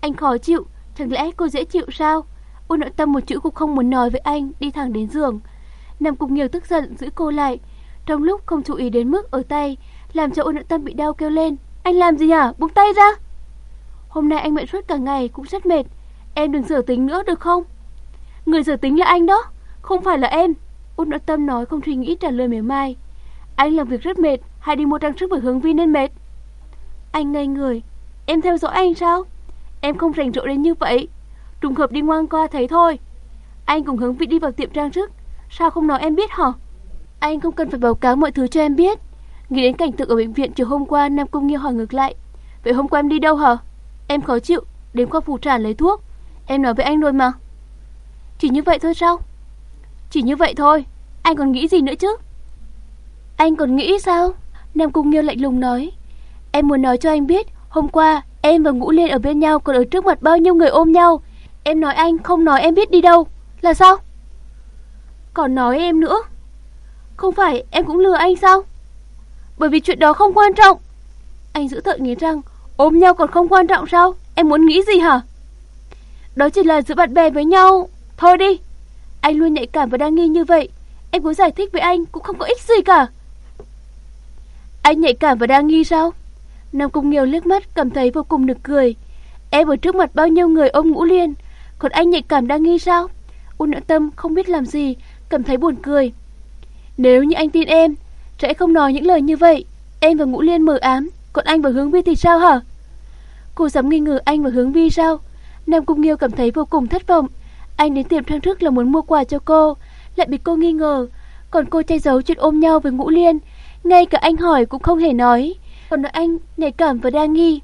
Anh khó chịu, chẳng lẽ cô dễ chịu sao? Ôn nội tâm một chữ cũng không muốn nói với anh, đi thẳng đến giường. Nằm cung nhiều tức giận giữ cô lại. Trong lúc không chú ý đến mức ở tay, làm cho ôn nội tâm bị đau kêu lên. Anh làm gì hả? Buông tay ra! Hôm nay anh mệt suốt cả ngày cũng rất mệt. Em đừng sửa tính nữa được không? Người sửa tính là anh đó, không phải là em. Út nội tâm nói không suy nghĩ trả lời mỉa mai. Anh làm việc rất mệt, hay đi mua trang sức với hướng vi nên mệt. Anh ngây người. Em theo dõi anh sao? Em không rảnh rỗi đến như vậy. Trùng hợp đi ngoan qua thấy thôi. Anh cùng hướng vị đi vào tiệm trang sức. Sao không nói em biết hả? Anh không cần phải báo cáo mọi thứ cho em biết. Nghĩ đến cảnh tượng ở bệnh viện chiều hôm qua, Nam Cung Nghiêu hỏi ngược lại. Vậy hôm qua em đi đâu hả? Em khó chịu, đến khoa phụ sản lấy thuốc. Em nói với anh rồi mà. Chỉ như vậy thôi sao? Chỉ như vậy thôi, anh còn nghĩ gì nữa chứ? Anh còn nghĩ sao? Nam Cung Nghiêu lạnh lùng nói. Em muốn nói cho anh biết, hôm qua em và Ngũ Liên ở bên nhau còn ở trước mặt bao nhiêu người ôm nhau. Em nói anh không nói em biết đi đâu. Là sao? Còn nói em nữa. Không phải em cũng lừa anh sao? Bởi vì chuyện đó không quan trọng. Anh giữ tợn nghiến răng, ôm nhau còn không quan trọng sao? Em muốn nghĩ gì hả? Đó chỉ là giữa bạn bè với nhau. Thôi đi. Anh luôn nhạy cảm và đa nghi như vậy. Em có giải thích với anh cũng không có ích gì cả. Anh nhạy cảm và đa nghi sao? Nam Cung Nghiêu liếc mắt cảm thấy vô cùng nực cười. Em ở trước mặt bao nhiêu người ôm ngũ liên. Còn anh nhạy cảm đa nghi sao? Ôn nỗi tâm không biết làm gì, cảm thấy buồn cười. Nếu như anh tin em, sẽ không nói những lời như vậy. Em và ngũ liên mờ ám, còn anh và hướng vi thì sao hả? Cô dám nghi ngờ anh và hướng vi sao? Nam Cung Nghiêu cảm thấy vô cùng thất vọng. Anh đến tiệm trang sức là muốn mua quà cho cô, lại bị cô nghi ngờ. Còn cô che giấu chuyện ôm nhau với Ngũ Liên, ngay cả anh hỏi cũng không hề nói. Còn nói anh nhạy cảm và đa nghi.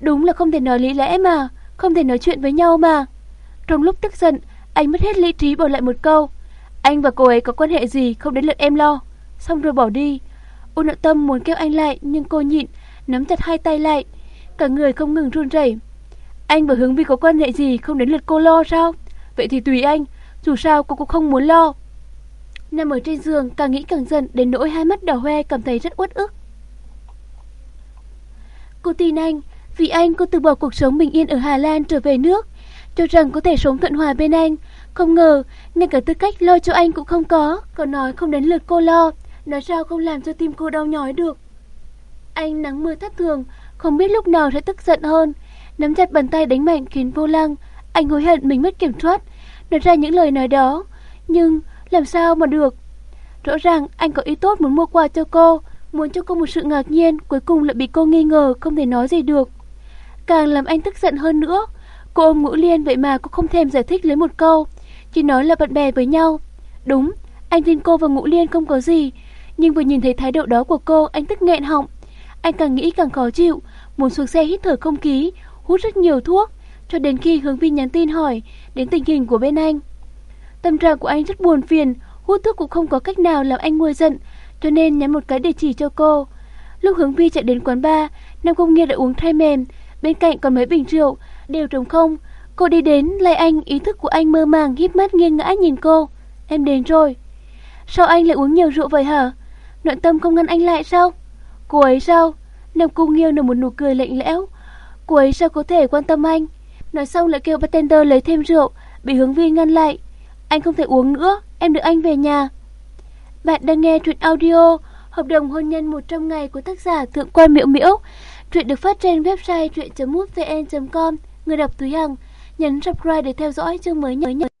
Đúng là không thể nói lý lẽ mà, không thể nói chuyện với nhau mà. Trong lúc tức giận, anh mất hết lý trí bỏ lại một câu. Anh và cô ấy có quan hệ gì không đến lượt em lo. Xong rồi bỏ đi. Ôn nội tâm muốn kêu anh lại nhưng cô nhịn, nắm chặt hai tay lại. Cả người không ngừng run rẩy. Anh và Hướng Vi có quan hệ gì không đến lượt cô lo sao? Vậy thì tùy anh, dù sao cô cũng không muốn lo. Nằm ở trên giường càng nghĩ càng giận đến nỗi hai mắt đỏ hoe cảm thấy rất uất ức. Cô tin anh, vì anh cô từ bỏ cuộc sống bình yên ở Hà Lan trở về nước, cho rằng có thể sống thuận hòa bên anh. Không ngờ, ngay cả tư cách lo cho anh cũng không có, còn nói không đến lượt cô lo, nói sao không làm cho tim cô đau nhói được. Anh nắng mưa thất thường, không biết lúc nào sẽ tức giận hơn, nắm chặt bàn tay đánh mạnh khiến vô lăng, anh hối hận mình mất kiểm soát, nói ra những lời nói đó, nhưng làm sao mà được? Rõ ràng anh có ý tốt muốn mua quà cho cô, muốn cho cô một sự ngạc nhiên, cuối cùng lại bị cô nghi ngờ không thể nói gì được. Càng làm anh tức giận hơn nữa, cô ôm Ngũ Liên vậy mà cũng không thèm giải thích lấy một câu, chỉ nói là bạn bè với nhau. Đúng, anh tin cô và Ngũ Liên không có gì, nhưng vừa nhìn thấy thái độ đó của cô, anh tức nghẹn họng. Anh càng nghĩ càng khó chịu, muốn xuống xe hít thở không khí, hút rất nhiều thuốc, cho đến khi Hướng Vi nhắn tin hỏi đến tình hình của bên anh. Tâm trạng của anh rất buồn phiền, hút thuốc cũng không có cách nào làm anh nguôi giận, cho nên nhắn một cái địa chỉ cho cô. Lúc Hướng Vi chạy đến quán bar, Nam Công Nghiên đã uống thai mềm, bên cạnh còn mấy bình rượu, đều trống không. Cô đi đến, lay anh, ý thức của anh mơ màng, híp mắt nghiêng ngã nhìn cô. Em đến rồi. Sao anh lại uống nhiều rượu vậy hả? Nội tâm không ngăn anh lại sao? Cô ấy sao? Nam Cung Nghiêu nở một nụ cười lạnh lẽo. Cô ấy sao có thể quan tâm anh? Nói xong lại kêu bartender lấy thêm rượu, bị hướng vi ngăn lại. Anh không thể uống nữa, em đưa anh về nhà. Bạn đang nghe truyện audio Hợp đồng hôn nhân 100 ngày của tác giả Thượng quan Miễu Miễu. Truyện được phát trên website truyện.mútvn.com. Người đọc Thúy Hằng. Nhấn subscribe để theo dõi chương mới nhất.